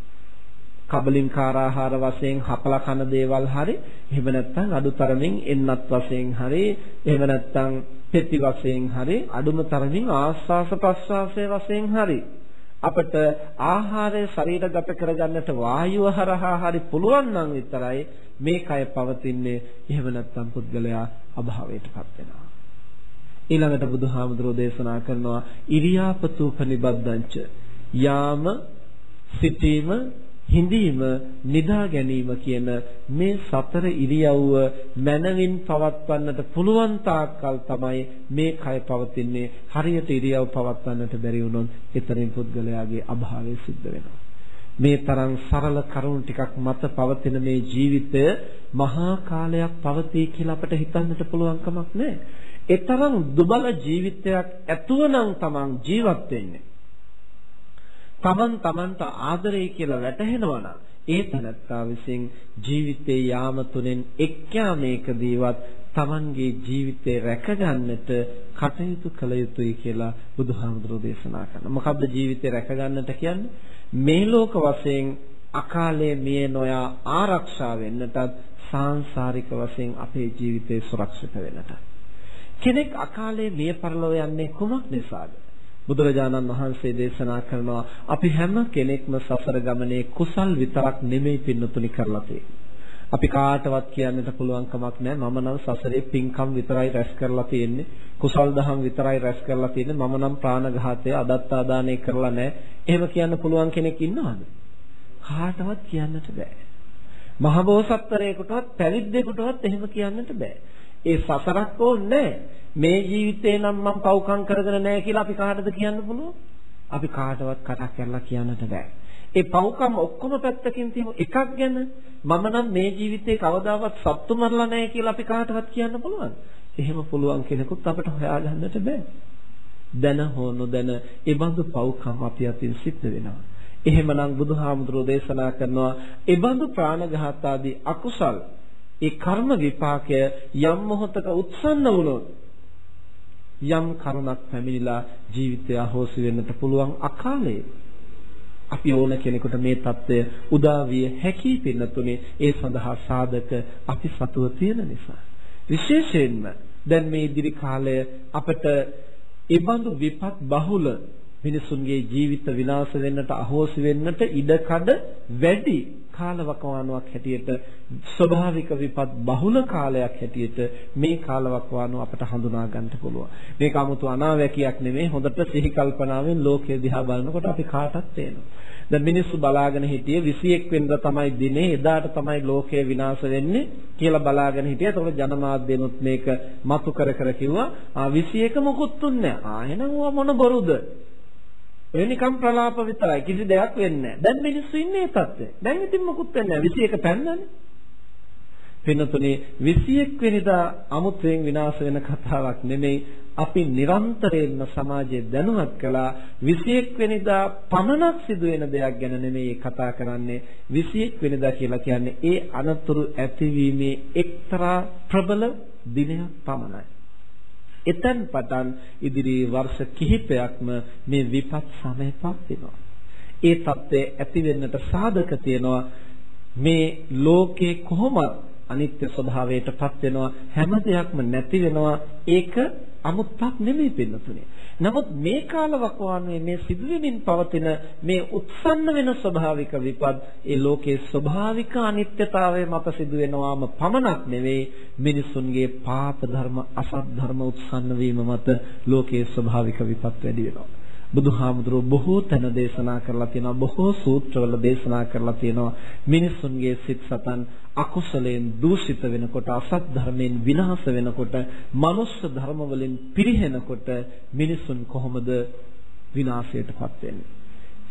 කබලින්කාර ආහාර වශයෙන් හපලා කන දේවල් හරි එහෙම නැත්නම් අඩුතරමින් එන්නත් වශයෙන් හරි එහෙම නැත්නම් පෙති වශයෙන් හරි අඩුම තරමින් ආස්වාස ප්‍රස්වාසයේ වශයෙන් හරි අපට ආහාරය ශරීරගත කරගන්නට වායුව හරහා හරි පුළුවන් නම් විතරයි මේ කය පවතින්නේ. එහෙම නැත්නම් පුද්ගලයා අභාවයටපත් වෙනවා. ඊළඟට බුදුහාමුදුරෝ දේශනා කරනවා ඉරියාපතූපනිබද්දංච යාම සිටීම හිඳීම නිදා ගැනීම කියන මේ සතර ඉරියව්ව මනවින් පවත්වන්නට පුළුවන් තාක්කල් තමයි මේ කය පවතින්නේ. හරියට ඉරියව් පවත්වන්නට බැරි වුණොත් එතනින් පුද්ගලයාගේ අභාවය සිද්ධ වෙනවා. මේ තරම් සරල කරුණු ටිකක් මත පවතින මේ ජීවිතය මහා කාලයක් පවතී කියලා අපිට හිතන්නට පුළුවන් කමක් නැහැ. එතරම් දුබල ජීවිතයක් ඇතුව නම් තමන් ජීවත් වෙන්නේ. තමන් තමන්ට ආදරේ කියලා වැටහෙනවා නම් ඒ තනත්තා විසින් ජීවිතේ යාම තුනෙන් එක් යාමයකදීවත් තමන්ගේ ජීවිතේ රැකගන්නට කටයුතු කළ යුතුයි කියලා බුදුහාමුදුරෝ දේශනා කරනවා. මොකද්ද ජීවිතේ රැකගන්නට කියන්නේ? මේ ලෝක වශයෙන් අකාලේ මිය නොයා ආරක්ෂා වෙන්නටත් සාංශාරික වශයෙන් අපේ ජීවිතේ සුරක්ෂිත වෙන්නටත් කෙනෙක් අකාලේ මිය පරලොව යන්නේ කුමක් නිසාද? බුදුරජාණන් වහන්සේ දේශනා කරනවා අපි හැම කෙනෙක්ම සසර ගමනේ කුසල් විතරක් නෙමෙයි පින්නතුනි කරලා තියෙන්නේ. අපි කාටවත් කියන්නට පුළුවන් කමක් නැහැ. මම නම් සසරේ පින්කම් විතරයි රැස් කරලා තියෙන්නේ. කුසල් දහම් විතරයි රැස් කරලා තියෙන්නේ. මම නම් ප්‍රාණඝාතය අදත්තා දානය කරලා නැහැ. එහෙම කියන්න පුළුවන් කෙනෙක් ඉන්නවද? කාටවත් කියන්නට බෑ. මහබෝසත්වරයෙකුටවත් පැවිද්දෙකුටවත් එහෙම කියන්නට බෑ. ඒ සසරක් ඕනේ මේ ජීවිතේ නම් මම පව්කම් කරගෙන නැහැ කියලා අපි කාටද කියන්න පුළුවන්? අපි කාටවත් කතා කරලා කියන්නට බෑ. ඒ පව්කම් ඔක්කොම පැත්තකින් තියමු එකක් ගැන මම නම් මේ ජීවිතේ කවදාවත් සත්තු මරලා නැහැ කියලා අපි කාටවත් කියන්න පුළුවන්. එහෙම පුළුවන් කෙනෙකුත් අපිට හොයාගන්නට බෑ. දැන හෝ නොදැන ඒ බඳු පව්කම් අපි අතින් සිද්ධ වෙනවා. එහෙමනම් බුදුහාමුදුරෝ දේශනා කරනවා ඒ බඳු ප්‍රාණඝාත ආදී අකුසල් ඒ කර්ම විපාකය යම් මොහොතක උත්සන්න වුණොත් යම් කරුණක් පැමිණිලා ජීවිතය අහෝසි වෙන්නට පුළුවන් අකාලයේ අපි ඕන කෙනෙකුට මේ தত্ত্বය උදා විය හැකි පින්නතුනේ. ඒ සඳහා සාධක අපි සතුව තියෙන නිසා. විශේෂයෙන්ම දැන් මේ ඉදිරි කාලය අපට ඒබඳු විපත් බහුල මිනිසුන්ගේ ජීවිත විනාශ වෙන්නට අහෝසි වෙන්නට ඉඩ කඩ වැඩි කාලවකවානුවක් හැටියට ස්වභාවික විපත් බහුල කාලයක් හැටියට මේ කාලවකවානුව අපට හඳුනා ගන්නට පුළුවන්. මේක 아무තු අනාවැකියක් නෙමෙයි හොඳට සිහි කල්පනාවෙන් ලෝකය දිහා බලනකොට අපි කාටත් තේනවා. දැන් මිනිස්සු බලාගෙන හිටියේ 21 වෙනිදා තමයි දිනේ එදාට තමයි ලෝකය විනාශ වෙන්නේ කියලා බලාගෙන හිටියා. ඒතකොට ජනමාධ්‍යනොත් මේක මතු කර කර කිව්වා ආ 21 මොකුත් තුන්නේ නැහැ. ආ එහෙනම් මොන බොරුද? ඒ නිකම් ප්‍රලාප විතරයි කිසි දෙයක් වෙන්නේ නැහැ. දැන් මිනිස්සු ඉන්නේ තත්ත්වය. දැන් ඉතින් මොකුත් වෙන්නේ නැහැ. 21 පැන්නනේ. වෙනතුනේ 21 වෙනිදා අමුතුවෙන් විනාශ වෙන කතාවක් නෙමෙයි. අපි නිරන්තරයෙන්ම සමාජයේ දැනුවත් කළා 21 වෙනිදා පමණක් සිදුවෙන දෙයක් ගැන නෙමෙයි කතා කරන්නේ 21 වෙනිදා කියලා කියන්නේ ඒ අනතුරු ඇතිවීමේ එක්තරා ප්‍රබල දිනයක් පමණයි. එතෙන් පටන් ඉදිරි වර්ෂ කිහිපයක්ම මේ විපත් සමයපත් වෙනවා. ඒ தත්ත්වය ඇති වෙන්නට සාධක තියෙනවා මේ ලෝකේ කොහොමද අනිත්‍ය ස්වභාවයටපත් වෙනවා හැම දෙයක්ම නැති වෙනවා ඒක අමුත්තක් නෙමෙයි පින්නතුනේ. නමුත් මේ කාලවකවානුවේ මේ සිදුවෙමින් පවතින මේ උත්සන්න වෙන ස්වභාවික විපත් ඒ ලෝකයේ ස්වභාවික අනිත්‍යතාවය මත සිදුවෙනවාම පමණක් නෙවෙයි මිනිසුන්ගේ පාප ධර්ම අසත් ධර්ම උත්සන්න වීම මත ලෝකයේ ස්වභාවික විපත් වැඩි වෙනවා. බුදුහාමුදුරුවෝ බොහෝ තැන දේශනා කරලා තියෙනවා බොහෝ සූත්‍රවල දේශනා කරලා තියෙනවා. මිනිසුන්ගේ සිත් සතන් අකුසලයෙන් දූෂිත වෙනකොට අසත් ධර්මයෙන් විනාශ වෙනකොට මනුෂ්‍ය ධර්ම වලින් පිරිහෙනකොට මිනිසුන් කොහොමද විනාශයටපත් වෙන්නේ?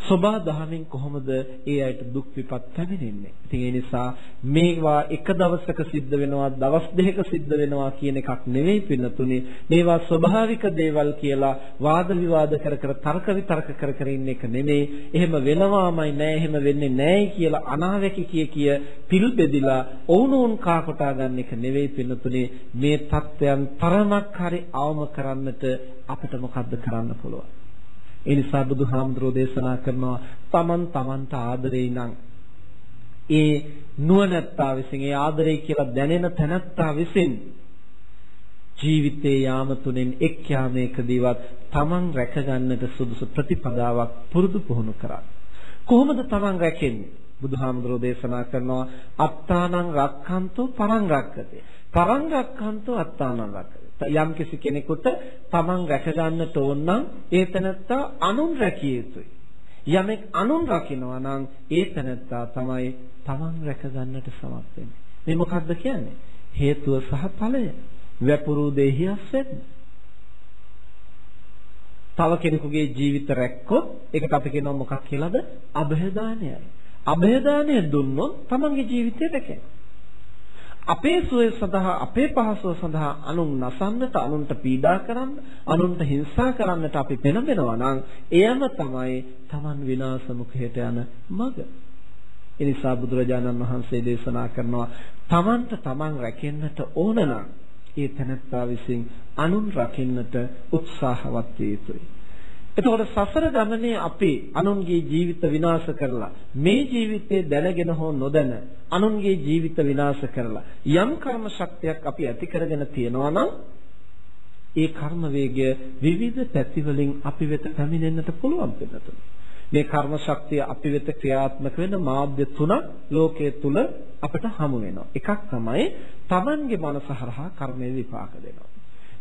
සබා දහමින් කොහොමද ඒ අයට දුක් විපත් පැමිණෙන්නේ? ඉතින් ඒ නිසා මේවා එක දවසක සිද්ධ වෙනවා, දවස් දෙකක සිද්ධ වෙනවා කියන එකක් නෙවෙයි පින්නතුනේ. මේවා ස්වභාවික දේවල් කියලා වාද විවාද කර කර තර්ක විතර්ක කර කර ඉන්න එක නෙමෙයි. එහෙම වෙනවාමයි නෑ, එහෙම වෙන්නේ නෑයි කියලා අනාවැකි කිය කිය පිල් බෙදිලා ඔවුනෝන් කා කොටා ගන්න එක නෙවෙයි පින්නතුනේ. මේ தත්වයන් තරමක් හරි අවම කරන්නට අපිට මොකද්ද කරන්න පුළුවන්? ඒ නිසා බුදුහාමුදුරෝ දේශනා කරනවා තමන් තමන්ට ආදරේ නම් ඒ නුවණැත්තා විසින් ඒ ආදරේ කියලා දැනෙන තැනැත්තා විසින් ජීවිතේ යාම තුනෙන් එක් යාමයකදීවත් තමන් රැකගන්නට සුදුසු ප්‍රතිපදාවක් පුරුදු පුහුණු කරා. කොහොමද තමන් රැකෙන්නේ? බුදුහාමුදුරෝ දේශනා කරනවා අත්තානං රක්ඛන්තෝ පරං රක්කතේ. පරං රක්ඛන්තෝ අත්තානං රක්කතේ. යම් කිසි කෙනෙකුට තමන් රැක ගන්නට ඕන නම් ඒ තැනත්තා අනුන් රැකිය යුතුයි. යමෙක් අනුන් රකිනවා නම් ඒ තැනත්තා තමයි තමන් රැක ගන්නට සමත් වෙන්නේ. මේ මොකක්ද කියන්නේ? හේතුව සහ ඵලය. වැපුරු දෙහි අස්වැද්ද. තව කෙනෙකුගේ ජීවිත රැක්කොත් ඒකට අපි කියනවා මොකක් කියලාද? અભය දානයයි. અભය දානය දුන්නොත් තමන්ගේ ජීවිතය රැකෙනවා. අපේ සුවය සඳහා අපේ පහසුව සඳහා අනුන් නසන්නට අනුන්ට පීඩා කරන්න අනුන්ට හිංසා කරන්නට අපි පෙළඹෙනවා නම් එයම තමයි Taman විනාශ මුඛයට යන මඟ. ඒ නිසා බුදුරජාණන් වහන්සේ දේශනා කරනවා Tamanට Taman රැකෙන්නට ඕන නම් ඒ තැනැත්තා විසින් අනුන් රකින්නට උත්සාහවත් විය යුතුයි. එතකොට සසර ගමනේ අපි අනුන්ගේ ජීවිත විනාශ කරලා මේ ජීවිතේ දැනගෙන හෝ නොදැන අනුන්ගේ ජීවිත විනාශ කරලා යම් කර්ම ශක්තියක් අපි ඇති කරගෙන තියෙනවා නම් ඒ කර්ම වේගය විවිධ පැතිවලින් අපි වෙත පැමිණෙන්නට පුළුවන් වෙනතුනි. මේ කර්ම ශක්තිය අපි වෙත ක්‍රියාත්මක වෙන මාධ්‍ය තුනක් ලෝකයේ තුල අපට හමු වෙනවා. එකක් තමයි Tamange මනස හරහා කර්මයේ විපාක දෙනවා.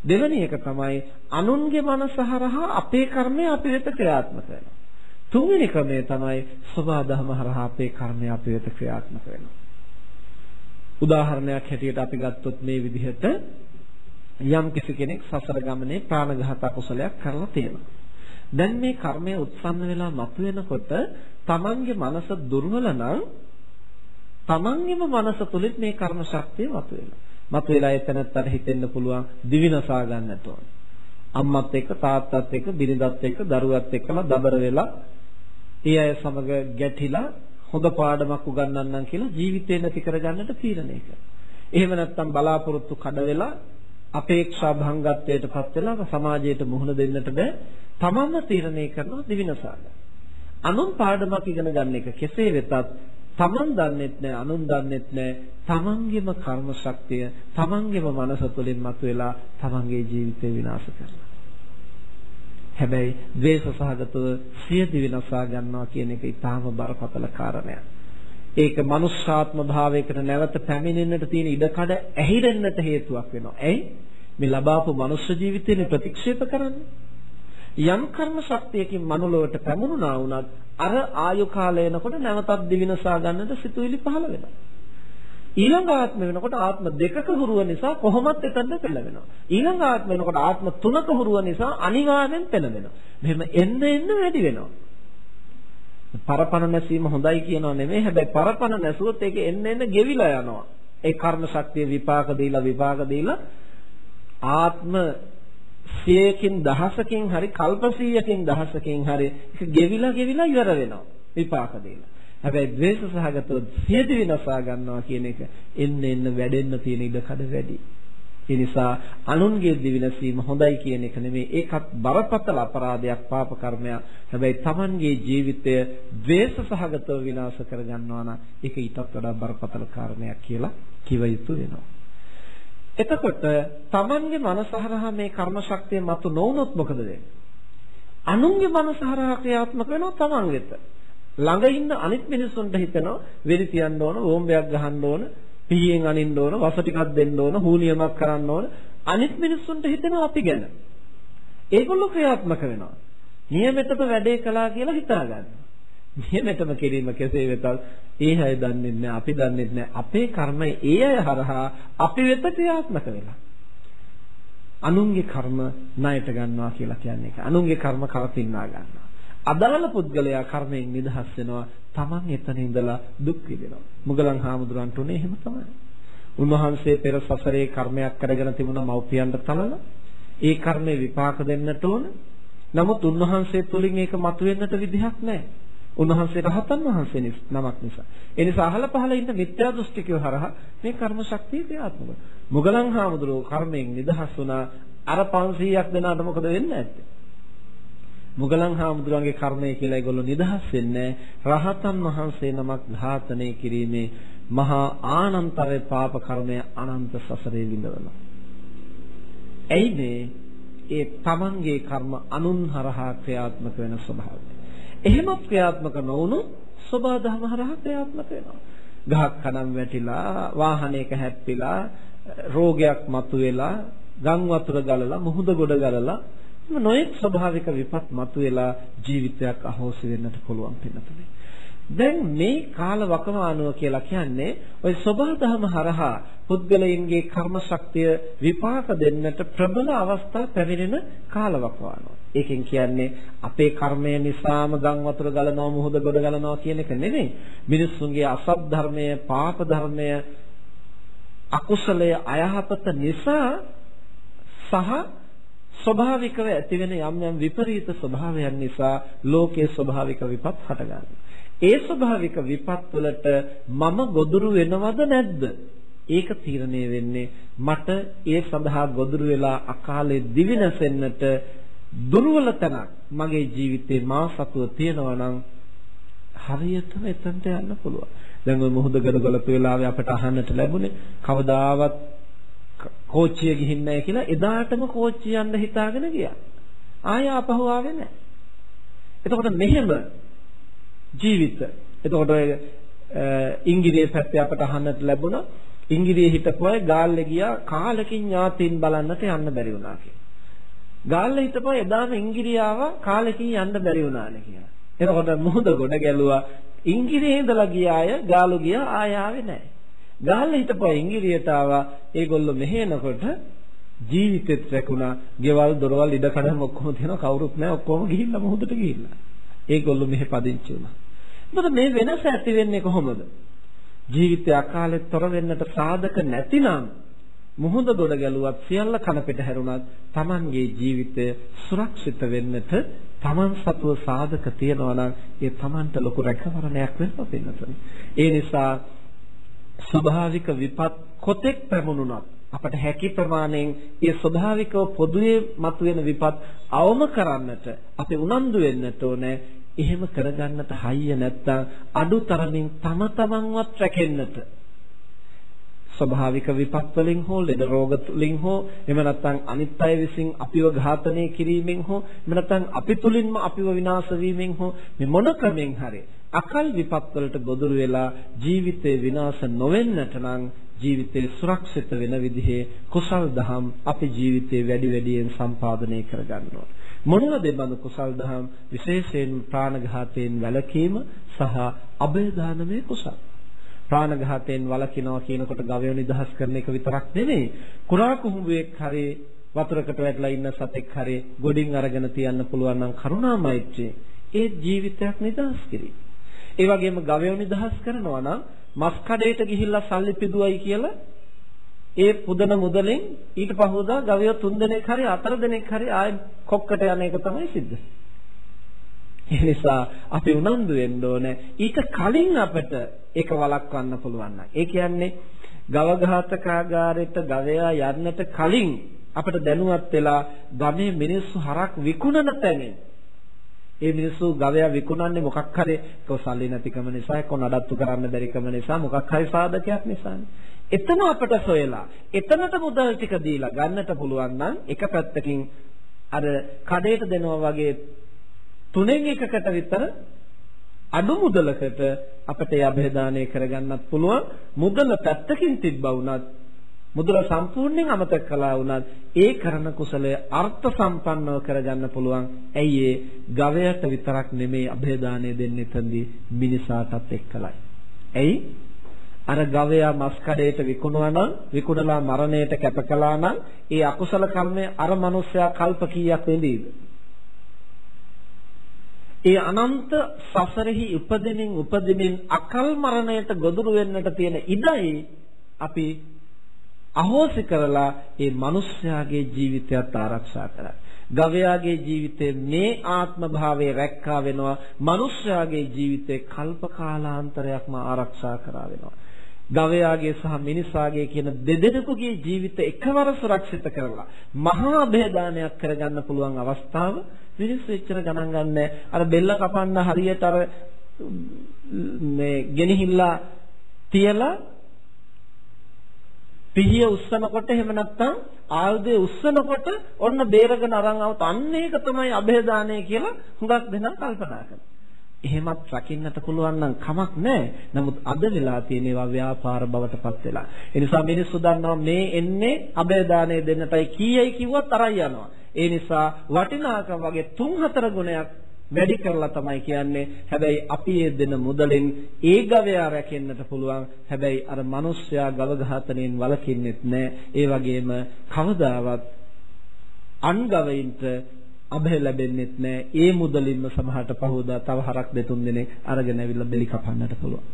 දෙවැනි එක තමයි අනුන්ගේ මනස හරහා අපේ කර්මය අපි වෙත ක්‍රියාත්මක වෙනවා. තුන්වෙනි ක්‍රමය තමයි සබාධම හරහා අපේ කර්මය අපි වෙත ක්‍රියාත්මක වෙනවා. උදාහරණයක් හැටියට අපි ගත්තොත් මේ විදිහට යම් කිසි කෙනෙක් සසර ගමනේ ප්‍රාණඝාත කුසලයක් කරලා තියෙනවා. දැන් මේ කර්මය උත්සන්න වෙලා මතුවෙනකොට තමන්ගේ මනස දුර්වල නම් තමන්ගේම මනස තුලින් මේ කර්ම ශක්තිය මතුවෙනවා. මතුවලා එතනත්තට හිතෙන්න පුළුවන් දිවිනසා ගන්නට ඕන. අම්මත් එක්ක තාත්තත් එක්ක බිරිඳත් එක්ක දරුවත් එක්කම දබර වෙලා ඒ අය සමග ගැටිලා හොඳ පාඩමක් උගන්වන්නම් කියලා ජීවිතේ නැති කරගන්නට තීරණය කරනවා. එහෙම නැත්නම් බලාපොරොත්තු කඩ වෙලා අපේක්ෂා භංගත්වයටපත් වෙලා සමාජයට මුහුණ දෙන්නට බෑ. තමන්ම තීරණය කරනවා දිවිනසා ගන්න. අනුන් පාඩමක් ඉගෙන ගන්න එක කෙසේ වෙතත් තමන් දන්නෙත් නෑ අනුන් දන්නෙත් නෑ තමන්ගේම කර්ම ශක්තිය තමන්ගේම මනස තුළින් මතුවලා තමන්ගේ ජීවිතය විනාශ කරනවා. හැබැයි ද්වේෂ සහගතව සිය දිවි නසා ගන්නවා කියන එක ඊටාම බරපතල කාරණයක්. ඒක මනුෂ්‍යාත්ම භාවයකට නැවත පැමිණෙන්නට තියෙන ඉඩකඩ ඇහිරෙන්නට හේතුවක් වෙනවා. ඇයි? මේ ලබාපු මනුෂ්‍ය ජීවිතේ ප්‍රතික්ෂේප කරන්නේ. යම් කර්ම ශක්තියකින් මනුලොවට පැමුණුනා වුණත් අර ආයු කාලය එනකොට නැවතත් දිවිනසා ගන්නට සිතුවිලි පහළ වෙනවා. ඊළඟ ආත්ම වෙනකොට ආත්ම දෙකක හුරුව නිසා කොහොමත් එතනට පෙළවෙනවා. ඊළඟ ආත්ම වෙනකොට ආත්ම තුනක හුරුව නිසා අනිවාර්යෙන් පෙළවෙනවා. මෙහෙම එන්න එන්න වැඩි වෙනවා. පරපණ නැසීම හොඳයි කියනවා නෙමෙයි. හැබැයි පරපණ නැසුවොත් ඒක එන්න එන්න ගෙවිලා යනවා. ඒ කර්ම ශක්තිය විපාක දීලා විපාක දීලා ආත්ම 100කින් දහසකින් හරි කල්ප 100කින් දහසකින් හරි ඒක ගෙවිලා ගෙවිලා ඉවර වෙනවා. විපාක දීලා. හැබැයි ද්වේෂ සහගතව සියදි විනාසා ගන්නවා කියන එක එන්න එන්න වැඩෙන්න තියෙන ඉඩ කඩ වැඩි. ඒ නිසා අනුන්ගේ දිවිනසීම හොඳයි කියන එක නෙමෙයි ඒකත් බරපතල අපරාධයක් පාප කර්මයක්. හැබැයි Tamanගේ ජීවිතය ද්වේෂ සහගතව විනාශ කරගන්නවා නම් ඒක ඊටත් වඩා බරපතල කාරණයක් කියලා කිව යුතු වෙනවා. එතකොට Tamanගේ මනස හරහා මේ කර්ම ශක්තිය මතු නොවුනොත් මොකද වෙන්නේ? අනුන්ගේ මනස හරහා ක්‍රියාත්මක වෙනවා Taman වෙත. ළඟ ඉන්න අනිත් මිනිස්සුන්ට හිතෙනවා වෙලි තියන්න ඕන, බෝම්බයක් ගහන්න ඕන, පීයෙන් අනින්න ඕන, වස ටිකක් දෙන්න ඕන, හූනියමක් කරන්න ඕන. අනිත් මිනිස්සුන්ට හිතෙනවා අපි ගැන. ඒගොල්ලෝ ක්‍රියාත්මක වෙනවා. නියමෙටම වැඩේ කළා කියලා හිතා ගන්නවා. නියමෙටම කිරීම කෙසේ වෙතත් ඒ අය දන්නේ නැහැ, අපි දන්නේ නැහැ. අපේ කර්මය ඒ අය හරහා අපි වෙත ක්‍රියාත්මක වෙලා. අනුන්ගේ කර්ම ණයට ගන්නවා කියලා කියන්නේ ඒක. අනුන්ගේ කර්ම කවතින්නා ගන්නවා. අදාළ පුද්ගලයා කර්මයෙන් නිදහස් වෙනවා Taman එතන ඉඳලා දුක් විඳිනවා මුගලන් හාමුදුරන්ට උනේ එහෙම තමයි උන්වහන්සේ පෙර සසරේ කර්මයක් කරගෙන තිබුණා මව්පියන්ට තලලා ඒ කර්මේ විපාක දෙන්නට ඕන නමුත් උන්වහන්සේ තුලින් ඒක මතුවෙන්නට විදිහක් නැහැ උන්වහන්සේ රහතන් වහන්සේ නමක් නිසා. ඒ නිසා අහල පහල ඉන්න මිත්‍යා දෘෂ්ටිකයෝ හරහා මේ කර්ම ශක්තිය ක්‍රියාත්මක. මුගලන් හාමුදුරුවෝ කර්මයෙන් නිදහස් වුණා. අර 500ක් දෙනාට මොකද වෙන්නේ නැත්තේ? මුගලන් හාමුදුරන්ගේ කර්මය කියලා ඒගොල්ලෝ නිදහස් වෙන්නේ රහතන් වහන්සේ නමක් ඝාතනය කිරීමේ මහා ආනන්තරේ පාප කර්මය අනන්ත සසරේ විඳවනවා. ඇයි මේ ඒ තමන්ගේ කර්ම අනුන් හරහා ක්‍රියාත්මක වෙන ස්වභාවය. එහෙම ක්‍රියාත්මක නොවුණු සබා දහම හරහා ක්‍රියාත්මක වෙනවා. ගහක් කනම් වැටිලා වාහනයක හැප්පිලා රෝගයක් මතුවෙලා ගම් වතුර ගලලා මුහුද ගොඩ ගලලා නොයෙක් ස්වභාවික විපත් මතුවලා ජීවිතයක් අහෝසි වෙන්නට පුළුවන් පින්නතුනේ. දැන් මේ කාල වකවානුව කියලා කියන්නේ ওই සබහාදහම හරහා පුද්ගලයන්ගේ කර්ම ශක්තිය විපාක දෙන්නට ප්‍රබල අවස්ථා පැමිණෙන කාල වකවානුව. ඒකෙන් කියන්නේ අපේ කර්මය නිසාම ගම් වතුර ගලනවා මුහුද ගොඩ ගලනවා කියන එක නෙමෙයි. මිනිස්සුන්ගේ අසත් ධර්මය, පාප ධර්මය, අකුසලය අයහපත නිසා සහ ස්වභාවිකව ඇතිවෙන යම් යම් විපරීත ස්වභාවයන් නිසා ලෝකයේ ස්වභාවික විපත් හටගන්නවා. ඒ ස්වභාවික විපත් වලට මම ගොදුරු වෙනවද නැද්ද? ඒක තීරණය වෙන්නේ මට ඒ සඳහා ගොදුරු වෙලා අකාලේ දිවි නැසෙන්නට දුර්වල තැනක් මගේ ජීවිතේ මා සතුව තියෙනවා නම් හරියටම එතනට යන්න පුළුවන්. දැන් ওই මුහුද ගලගලපු වෙලාවේ අපට අහන්නට ලැබුණේ කවදාවත් කෝච්චිය ගිහින් නැහැ කියලා එදාටම කෝච්චිය යන්න හිතාගෙන ගියා. ආය ආපහු ආවේ නැහැ. එතකොට මෙහෙම ජීවිත. එතකොට ඔය ඉංග්‍රීසි පැත්තේ අපට අහන්නට ලැබුණා ඉංග්‍රීසි හිටපු අය ගාල්ලේ ගියා කාලෙකින් ඥාතීන් බලන්නට යන්න බැරි වුණා කියලා. ගාල්ලේ හිටපු එදාම ඉංග්‍රීසි ආවා කාලෙකින් යන්න බැරි වුණානේ කියලා. එතකොට මුහුද ගොඩ ගැලුවා ඉංග්‍රීසි ඉඳලා ගියාය ගාලු ගියා ආය ආවේ නැහැ. ගහලා හිටපුවා ඉංගිරියට ආවා. ඒගොල්ලෝ මෙහෙනකොට ජීවිතෙත් රැකුණා. ගෙවල් දොරවල් ඉඩ කඩම් ඔක්කොම තියෙනවා. කවුරුත් නැහැ. ඔක්කොම ගිහිල්ලා මොහොතට ගිහිල්ලා. ඒගොල්ලෝ මෙහෙ පදිංචි වුණා. මොකද මේ වෙනස ඇති වෙන්නේ කොහොමද? ජීවිතය අකාලෙත් තොර වෙන්නට සාධක නැතිනම් මුහුද ගොඩ ගැලුවත් සියල්ල කන පිට හැරුණත් Tamanගේ ජීවිතය සුරක්ෂිත වෙන්නට Taman සතුව සාධක තියනවා නම් ඒ Tamanට ලොකු රැකවරණයක් වෙනවා වෙනතන. ඒ නිසා ස්වභාවික විපත් කොතෙක් පැමුණුණත් අපට හැකි ප්‍රමාණයෙන් ඒ ස්වභාවිකව පොදුවේ මතුවෙන විපත් අවම කරන්නට අපි උනන්දු වෙන්නට ඕනේ. එහෙම කරගන්නට හයිය නැත්තම් අඩුතරමින් තම තමන්වත් රැකෙන්නට ස්වභාවික විපත් වලින් හෝ ලෙඩ රෝග වලින් හෝ එහෙම නැත්නම් අනිත් අය විසින් අපිව ඝාතනය කිරීමෙන් හෝ එහෙම නැත්නම් අපි තුලින්ම අපිව විනාශ වීමෙන් හෝ මේ මොන ක්‍රමෙන් හරි අකල් විපත් වලට ගොදුරු වෙලා ජීවිතේ විනාශ නොවෙන්නට නම් ජීවිතේ සුරක්ෂිත වෙන විදිහේ කුසල් දහම් අපේ ජීවිතේ වැඩි වැඩියෙන් සම්පාදනය කරගන්න ඕන. මොනවද බඳු කුසල් දහම් විශේෂයෙන් ප්‍රාණඝාතයෙන් වැළකීම සහ අභය දානමේ කුසල්. ප්‍රාණඝාතයෙන් වළකිනවා කියනකොට ගවයෝ නිදහස් කරන එක විතරක් නෙමෙයි. කුරා කුහුඹුවෙක් හරි වතුරකට වැටලා ඉන්න සතෙක් හරි ගොඩින් අරගෙන තියන්න පුළුවන් නම් කරුණා මෛත්‍රිය ඒ ජීවිතයක් නිදහස් කිරීම. ඒ වගේම ගවයෝ නිදහස් කරනවා නම් මස් කඩේට ගිහිල්ලා සල්ලි පිදුවයි කියලා ඒ පුදන මුදලෙන් ඊට පහුවදා ගවයෝ තුන් දෙනෙක් හරි හතර දෙනෙක් හරි ආයෙ කොක්කට යන එක තමයි සිද්ධ. ඒ නිසා අපි උනන්දු වෙන්න ඕනේ ඊට කලින් අපිට ඒක වළක්වන්න පුළුවන් නම්. ඒ කියන්නේ ගව ඝාතකාගාරයට ගවයා යන්නට කලින් අපිට දැනුවත් වෙලා ගමේ මිනිස්සු හරක් විකුණන තැනින් ඒ මිනිස්සු ගවයා විකුණන්නේ මොකක් හරි කොසල්ලි නැතිකම නිසා එක්ක නඩත්තු කරන්න බැරිකම නිසා මොකක් හරි සාධකයක් නිසානේ. එතන අපට සොයලා එතනට මුදල් ටික දීලා ගන්නට පුළුවන් නම් එක පැත්තකින් අර කඩේට දෙනවා වගේ තුනෙන් එකකට විතර අඩු මුදලකට අපිට යබේදානය කරගන්නත් පුළුවන් මුදල පැත්තකින් තිබ්බා වුණත් මුදල සම්පූර්ණයෙන් අමතක කළා වුණත් ඒ කරන කුසලය අර්ථ සම්පන්නව කරගන්න පුළුවන්. ඇයි ඒ ගවයට විතරක් නෙමෙයි અભේදානය දෙන්නේ තන්දි මිනිසාටත් එක්කලයි. ඇයි? අර ගවයා මස් කඩේට විකුණනවා නම් විකුණලා මරණයට කැප කළා නම් ඒ අකුසල කර්මය අර මනුස්සයා කල්ප කීයක් වෙඳීද? ඒ අනන්ත සසරෙහි උපදිනින් උපදිනින් අකල් මරණයට ගොදුරු වෙන්නට තියෙන ඉඩයි අපි අහෝසි කරලා ඒ මිනිස්යාගේ ජීවිතයත් ආරක්ෂා කරා. ගවයාගේ ජීවිතේ මේ ආත්ම භාවයේ රැක්කා වෙනවා. මිනිස්යාගේ ජීවිතේ කල්ප කාලාන්තරයක්ම ආරක්ෂා කරා වෙනවා. ගවයාගේ සහ මිනිසාගේ කියන දෙදෙනෙකුගේ ජීවිත එකවර සුරක්ෂිත කරලා මහා බෙදානයක් කරගන්න පුළුවන් අවස්ථාව මිනිස්සු එච්චර ගණන් ගන්නෑ. අර බෙල්ල කපන්න හරියට අර මේ ගෙනහිල්ලා තියලා පිහිය උස්සනකොට එහෙම නැත්නම් ආයුධය උස්සනකොට ඔන්න බේරගෙන අරන් આવත් අන්න ඒක තමයි અભේදානය කියලා හුඟක් දෙනා කල්පනා කරනවා. එහෙමත් රකින්නට පුළුවන් නම් කමක් නැහැ. නමුත් අද වෙලා තියෙන ඒවා ව්‍යාපාර බවට පත් වෙලා. ඒ නිසා මිනිස්සු දන්නවා මේ එන්නේ અભේදානය දෙන්නටයි කීයයි කිව්වත් තරයි යනවා. ඒ නිසා වටිනාකම වගේ 3-4 ගුණයක් වැඩි කරලා තමයි කියන්නේ. හැබැයි අපි ඒ දෙන මුදලෙන් ඒ ගවයා රැකෙන්නට පුළුවන්. හැබැයි අර මිනිස්සයා ගව ඝාතනයෙන් වළකින්නෙත් නැහැ. ඒ වගේම කවදාවත් අන්ගවයින්ට අභය ලැබෙන්නෙත් නැහැ. ඒ මුදලින්ම සමහරට පහෝදා තව හරක් දෙතුන් දෙනෙක් අරගෙන ඇවිල්ලා බෙලි කපන්නට පුළුවන්.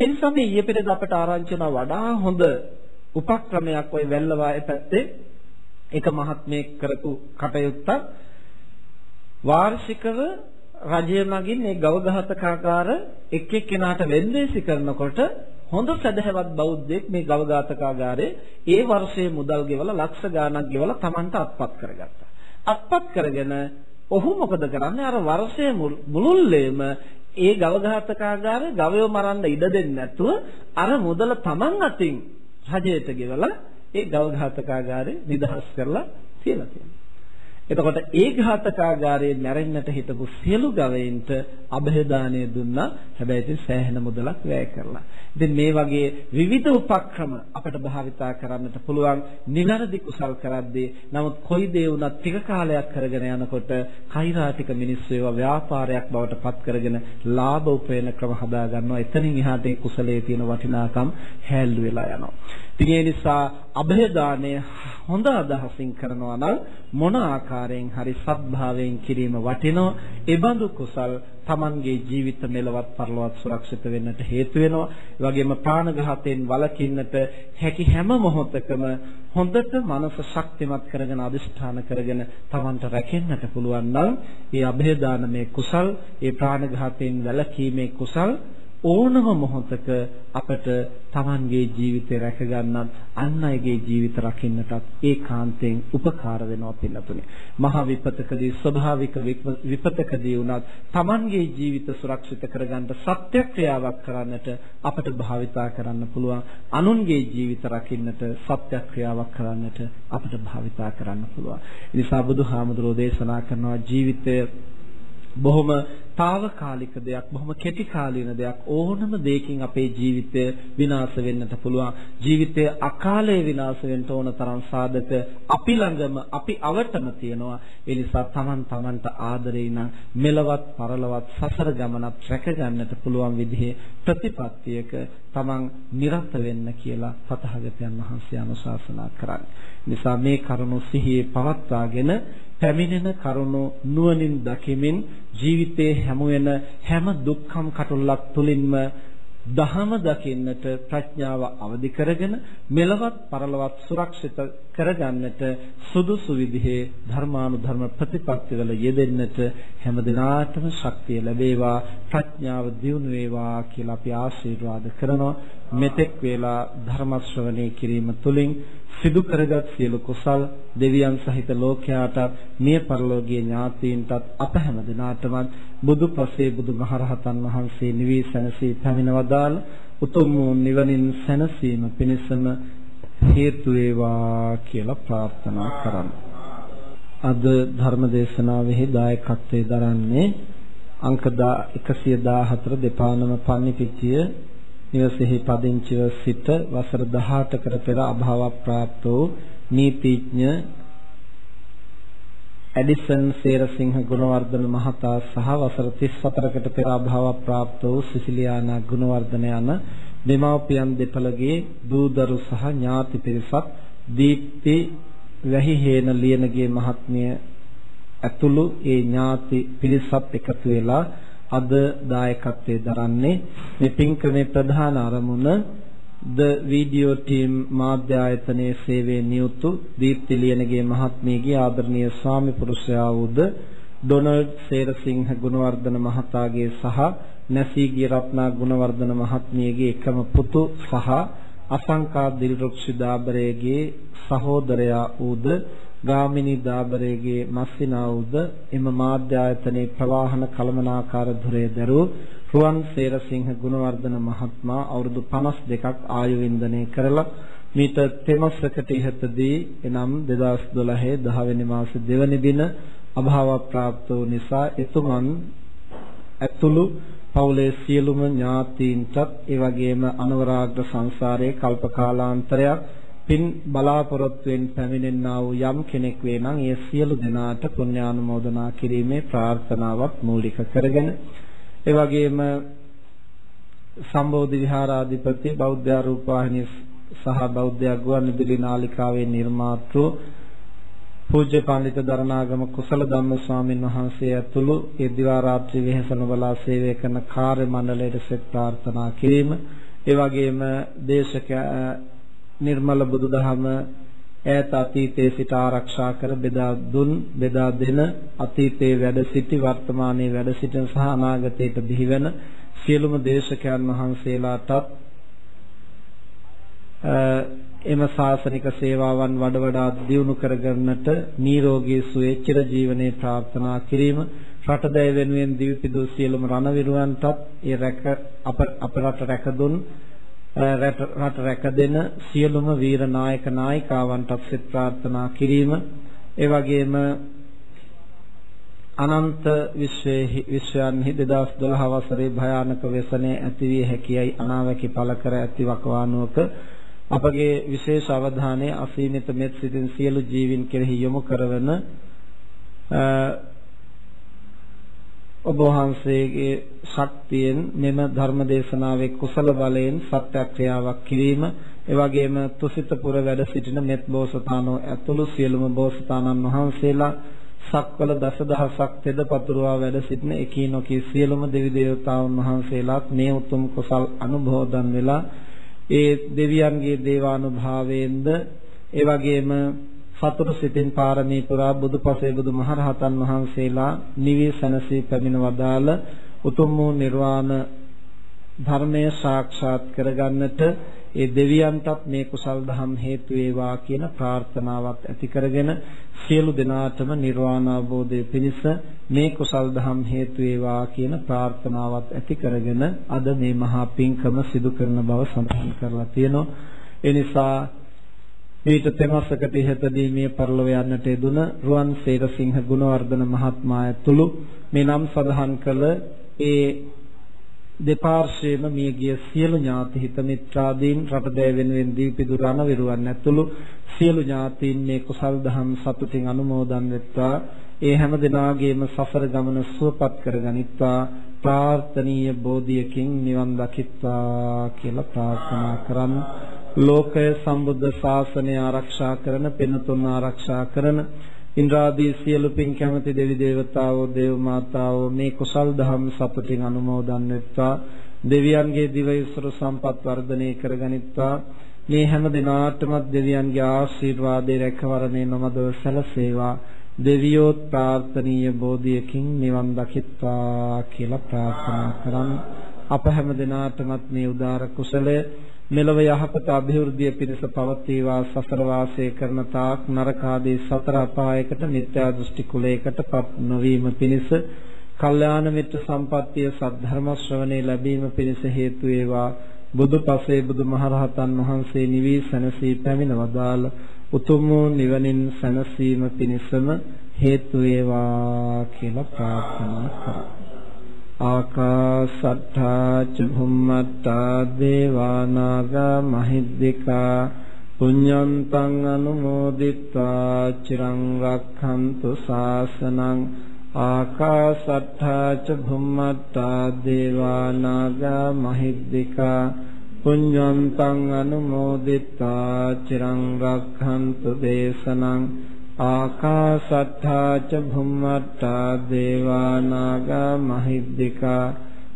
ඒ නිසා මේ ඊයේ පෙරේද අපට ආරංචි වඩා හොඳ උපක්‍රමයක් ওই වැල්ලවාය පැත්තේ එක මහත්මයෙක් කරපු කටයුත්තක් වාර්ෂිකව රජය මගින් මේ ගවඝාතකාකාර එක් එක්කෙනාට වෙන්දේසි කරනකොට හොඳ සදහවත් බෞද්ධයෙක් මේ ගවඝාතකාගාරේ ඒ වර්ෂයේ මුදල් ගෙවලා ලක්ෂ ගාණක් ගෙවලා Tamanට අත්පත් කරගත්තා. අත්පත් කරගෙන ඔහු මොකද කරන්නේ අර වර්ෂයේ මුළුල්ලේම ඒ ගවඝාතකාගාරේ ගවයෝ මරන්න ඉඩ දෙන්නේ නැතුව අර මුදල Taman අතින් රජයට ගෙවලා ඒ ගවඝාතකාගාරේ නිදහස් කරලා තියලා තියෙනවා. එතකොට ඒ ඝාතකාගාරයේ මැරෙන්නට හිටපු සියලු ගවයින්ට અભේදානය දුන්නා. හැබැයි ඉතින් සෑහෙන මුදලක් වැය කරලා. ඉතින් මේ වගේ විවිධ උපක්‍රම අපිට භාවිතා කරන්නට පුළුවන් නිවැරදි කුසල් කරද්දී. නමුත් කොයි දේ වුණත් ටික කාලයක් කරගෙන යනකොට කෛරාටික මිනිස්සු ඒවා ව්‍යාපාරයක් බවට පත් කරගෙන ලාභ උපයන ක්‍රම හදා ගන්නවා. එතනින් එහාට ඒ කුසලයේ තියෙන වටිනාකම් හැල්ලු වෙලා යනවා. ඉතින් ඒ නිසා અભේදානය හොඳ අදහසින් කරනවා නම් මොන ආකාරයෙන් හරි සත්භාවයෙන් කිරීම වටිනවා. ඒ බඳු කුසල් Tamanගේ ජීවිත මෙලවත් පරලොවත් සුරක්ෂිත වෙන්නට හේතු වෙනවා. ඒ වගේම ප්‍රාණඝාතයෙන් වළකින්නට හැකි හැම මොහොතකම හොඳට මනස ශක්තිමත් කරගෙන අදිෂ්ඨාන කරගෙන Tamanට රැකෙන්නට පුළුවන් නම් ඒ અભේදානමේ කුසල්, ඒ ප්‍රාණඝාතයෙන් වැළකීමේ කුසල් ඕනම මොහොතක අපට Tamanගේ ජීවිතය රැක ගන්නත් අන් අයගේ ජීවිත රකින්නටත් ඒකාන්තයෙන් උපකාර වෙනවා පිළිතුනේ. මහා විපතකදී ස්වභාවික විපතකදී වුණත් Tamanගේ ජීවිත සුරක්ෂිත කරගන්න සත්‍යක්‍රියාවක් කරන්නට අපට භාවිතා කරන්න පුළුවන්. අනුන්ගේ ජීවිත රකින්නට සත්‍යක්‍රියාවක් කරන්නට අපට භාවිතා කරන්න පුළුවන්. ඒ නිසා බුදුහාමුදුරෝ දේශනා කරනවා ජීවිතය බොහොම తాවකාලික දෙයක් බොහොම කෙටි කාලීන දෙයක්. ඕනම දෙයකින් අපේ ජීවිතය විනාශ වෙන්නට පුළුවන්. ජීවිතය අකාලේ විනාශ වෙන්න ඕන තරම් සාධක අපි ළඟම අපි අවටම තියෙනවා. ඒ නිසා Taman Tamanට ආදරේ නම් මෙලවත් පරලවත් සසර ගමනක් රැක ගන්නට පුළුවන් විදිහේ ප්‍රතිපත්තියක Taman නිරත වෙන්න කියලා තථාගතයන් වහන්සේ අනුශාසනා කරන්නේ. නිසා මේ කරුණු සිහියේ පවත්වාගෙන පැමිණෙන කරුණු නුවණින් දකිමින් ජීවිතයේ හැම වෙන හැම දුක්ඛම් කටුල්ලක් තුලින්ම දහම දකින්නට ප්‍රඥාව අවදි කරගෙන මෙලවත් පරලවත් සුරක්ෂිත කරගන්නට සුදුසු විදිහේ ධර්මානුධර්ම ප්‍රතිපත්තිවල යෙදෙන්නට හැම දිනාටම ශක්තිය ලැබේවා ප්‍රඥාව දියුණු වේවා කියලා අපි ආශිර්වාද කරනවා. මෙතෙක් වේලා ධර්ම ශ්‍රවණය කිරීම තුළින් සිදු කරගත් සියලු කුසල් දෙවියන් සහිත ලෝකයාට මිය පරලෝකීය ඥාතීන්ටත් අප හැම දිනාටම බුදු පසේ බුදු මහරහතන් වහන්සේ නිවී සැනසී පැමිණවදාල් උතුම් නිවනින් සැනසීම පිණිසම හේතු වේවා කියලා ප්‍රාර්ථනා කරමු. අද ධර්ම දේශනාවෙහි දායකත්වයේ දරන්නේ අංක 114 දෙපානම පන්නිපිටිය නිවසේහි පදිංචිව සිට වසර 18කට පෙර අභාව ප්‍රාප්ත වූ නීතිඥ එඩිසන් සේරසිංහ ගුණවර්ධන මහතා සහ වසර 34කට පෙර අභාව ප්‍රාප්ත වූ සිසිලියානා ගුණවර්ධන යන දෙමව්පියන් දෙපළගේ දූදරු සහ ඥාති පිරිසක් දීප්ති වැහිහේන ලියනගේ මහත්මිය ඇතුළු ඒ ඥාති පිරිසත් එකතු වෙලා අද දායකත්වයේ දරන්නේ මේ පින්කමේ ප්‍රධාන අරමුණ ද වීඩියෝ ටීම් මාධ්‍ය ආයතනයේ සේවයේ නියුතු දීප්ති ලියනගේ මහත්මියගේ ආදරණීය ස්වාමි පුරුෂයා වූද ඩොනල්ඩ් සේරසිංහ ගුණවර්ධන මහතාගේ සහ නැසීගේ රත්නා ගුණවර්ධන මහත්මියගේ එකම පුතු සහ අසංකා දිල්රුක්ෂි දාබරේගේ සහෝදරයා වූද ගාමිණී දාබරේගේ මස්සිනා වූද එම මාධ්‍ය ආයතනයේ ප්‍රවාහන කළමනාකාර ධුරය දරූ රුවන් සේරසිංහ ගුණවර්ධන මහත්මයා අවුරුදු 52ක් ආයු වින්දනය කරලා මීට තෙමසකට ඉහතදී එනම් 2012 10 වෙනි මාසේ දෙවැනි දින අභාව ප්‍රාප්ත වූ නිසා එතුමන් ඇතුළු පවුලේ සියලුම ඥාතීන්ටත් ඒ වගේම අනවරාග්‍ර සංසාරයේ කල්පකාලාන්තරයක් පින් බලාපොරොත්තුෙන් පැමිණෙන්නා වූ යම් කෙනෙක් වේ නම් ඒ සියලු දෙනාට පුණ්‍යානුමෝදනා කිරීමේ ප්‍රාර්ථනාවක් මූලික කරගෙන ඒ වගේම සම්බෝධි විහාරාධිපති බෞද්ධ රූපවාහිනී සහ බෞද්ධ ගුවන්විදුලි නාලිකාවේ නිර්මාතෘ පූජ්‍ය පඬිත දරණාගම කුසල ධම්ම ස්වාමින් වහන්සේ ඇතුළු ඒ දිවා රාත්‍රී වෙහෙසන බලා සේවය කරන කාර්ය මණ්ඩලයට සෙත් ප්‍රාර්ථනා කිරීම ඒ වගේම දේශක නිර්මල බුදුදහම ඈත අතීතයේ සිට ආරක්ෂා කර බෙදා දුන් බෙදා දෙන අතීතයේ වැඩ සිටි වර්තමානයේ වැඩ සිටින සහ අනාගතයට බිහිවෙන සියලුම දේශකයන් වහන්සේලාටත් එම ශාසනික සේවාවන් වඩ වඩා දියුණු කරගන්නට නිරෝගී සුවය චිර ජීවනයේ ප්‍රාර්ථනා කිරීම රටදැය වෙනුවෙන් දිවිපිදු සියලුම රණවිරුවන්ටත් ඒ රැක අප අප රට රැක දුන් රට රැකදෙන සියලුම වීර නායක නායිකාවන්ටත් සෙත් ප්‍රාර්ථනා කිරීම. ඒ වගේම අනන්ත විශ්වයේ විශ්වයන්හි 2012 වසරේ භයානක ව්‍යසනයේ ඇති විය හැකියයි අනාවැකි පළ කර ඇති වකවානුවක. අපගේ විශේෂ අවධානය අසීමිත මෙත් සිටින් සියලු ජීවින් කෙරෙහි යොමු කරවන ඔබ වහන්සේගේ ශක්තියෙන් මෙම ධර්ම දේශනාවේ කුසල බලයෙන් සත්‍යක්‍රියාවක් කිරීම එවැගේම තුසිතපුර වැඩ සිටින මෙත් බෝසතාණෝ ඇතුළු සියලුම බෝසතාණන් වහන්සේලා සක්වල දසදහසක් තෙද පතුරවා වැඩ සිටින එකී නොකී සියලුම දෙවි දේවතාවුන් වහන්සේලාත් මේ උතුම් කුසල් අනුභවදන් වෙලා ඒ දෙවියන්ගේ දේවානුභාවයෙන්ද එවැගේම සතුට සිතින් පාරමී පුරා බුදුපසේ බුදුමහරහතන් වහන්සේලා නිවී සැනසී පැමිණ වදාළ උතුම් වූ නිර්වාණ ධර්මය සාක්ෂාත් කරගන්නට ඒ දෙවියන්ටත් මේ කුසල් දහම් හේතු වේවා කියන ප්‍රාර්ථනාවක් ඇති කරගෙන සියලු දෙනාටම නිර්වාණ අවබෝධය පිණිස මේ කුසල් දහම් හේතු වේවා කියන ප්‍රාර්ථනාවක් ඇති කරගෙන අද මේ මහා පිංකම සිදු කරන බව සඳහන් කරලා තියෙනවා. ඒ නිසා ඊට තෙමසකට ඉහතදී මේ පරලොව යන්නට යෙදුන රුවන් සේරසිංහ ගුණවර්ධන මහත්මයා ඇතුළු මේ නම් සඳහන් කළ ඒ දෙපාර්ශ්වයේම මියගිය සියලු ඥාති හිත මිත්‍රාදීන් රටදෑ වෙනුවෙන් දීපිදු රණවිරුවන් ඇතුළු සියලු ඥාතීන් මේ කුසල් දහම් සතුටින් අනුමෝදන් වෙත්වා. ඒ හැම දිනාගේම සසර ගමන සුවපත් කරගනිත්වා ප්‍රාර්ථනීය බෝධියකින් නිවන් දකිත්වා කියලා ප්‍රාර්ථනා කරන් ලෝකය සම්බුද්ධ ශාසනය ආරක්ෂා කරන පින්තුන් ආරක්ෂා කරන ඉන්ද්‍රාදී සියලු පින් කැමති දෙවි දේවතාවෝ දේව මාතාවෝ මේ කුසල් දහම් සතුටින් අනුමෝදන් වෙත්වා. දෙවියන්ගේ දිවයිසුරු සම්පත් වර්ධනය කරගනිත්වා. මේ හැම දිනාටම දෙවියන්ගේ ආශිර්වාදයේ රැකවරණය නොමදව සැලසේවා. දෙවියෝත් ප්‍රාර්ථනීය බෝධියකින් නිවන් දකිත්වා කියලා ප්‍රාර්ථනා කරන් අප හැම දිනාටමත් මේ උදාර කුසලය මෙලව යහපත અભිවෘද්ධිය පිණිස පවතිවා සසර වාසය කරන තාක් නරක ආදී සතර අපායකට මිත්‍යා දෘෂ්ටි කුලයකටපත් නොවීම පිණිස කල්යාණ මිත්‍ර සම්පත්තිය සද්ධර්ම ශ්‍රවණේ ලැබීම පිණිස හේතු වේවා. බුදුපසේ බුදුමහරහතන් වහන්සේ නිවී සැනසී පැමිණ වදාළ උතුම් නිවනින් සැනසීම පිණිසම හේතු වේවා කියලා ප්‍රාර්ථනා කරා. ආකාසට්ඨා ච භුම්මට්ඨා දේවා නාග මහිද්దికා පුඤ්ඤන්තං අනුමෝදිත්වා. චිරං රක්ඛන්තු ශාසනං ආකාසට්ඨා ච භුම්මත්තා දේවා නාග මහිද්దికා පුඤ්ඤන්තං අනුමෝදිත්වා චිරං රක්ඛන්තු දේශනං ආකාසට්ඨා ච භුම්මත්තා දේවා නාග මහිද්దికා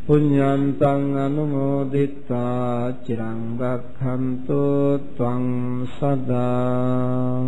පුඤ්ඤන්තං අනුමෝදිත්වා චිරං රක්ඛන්තු ත්වං සදා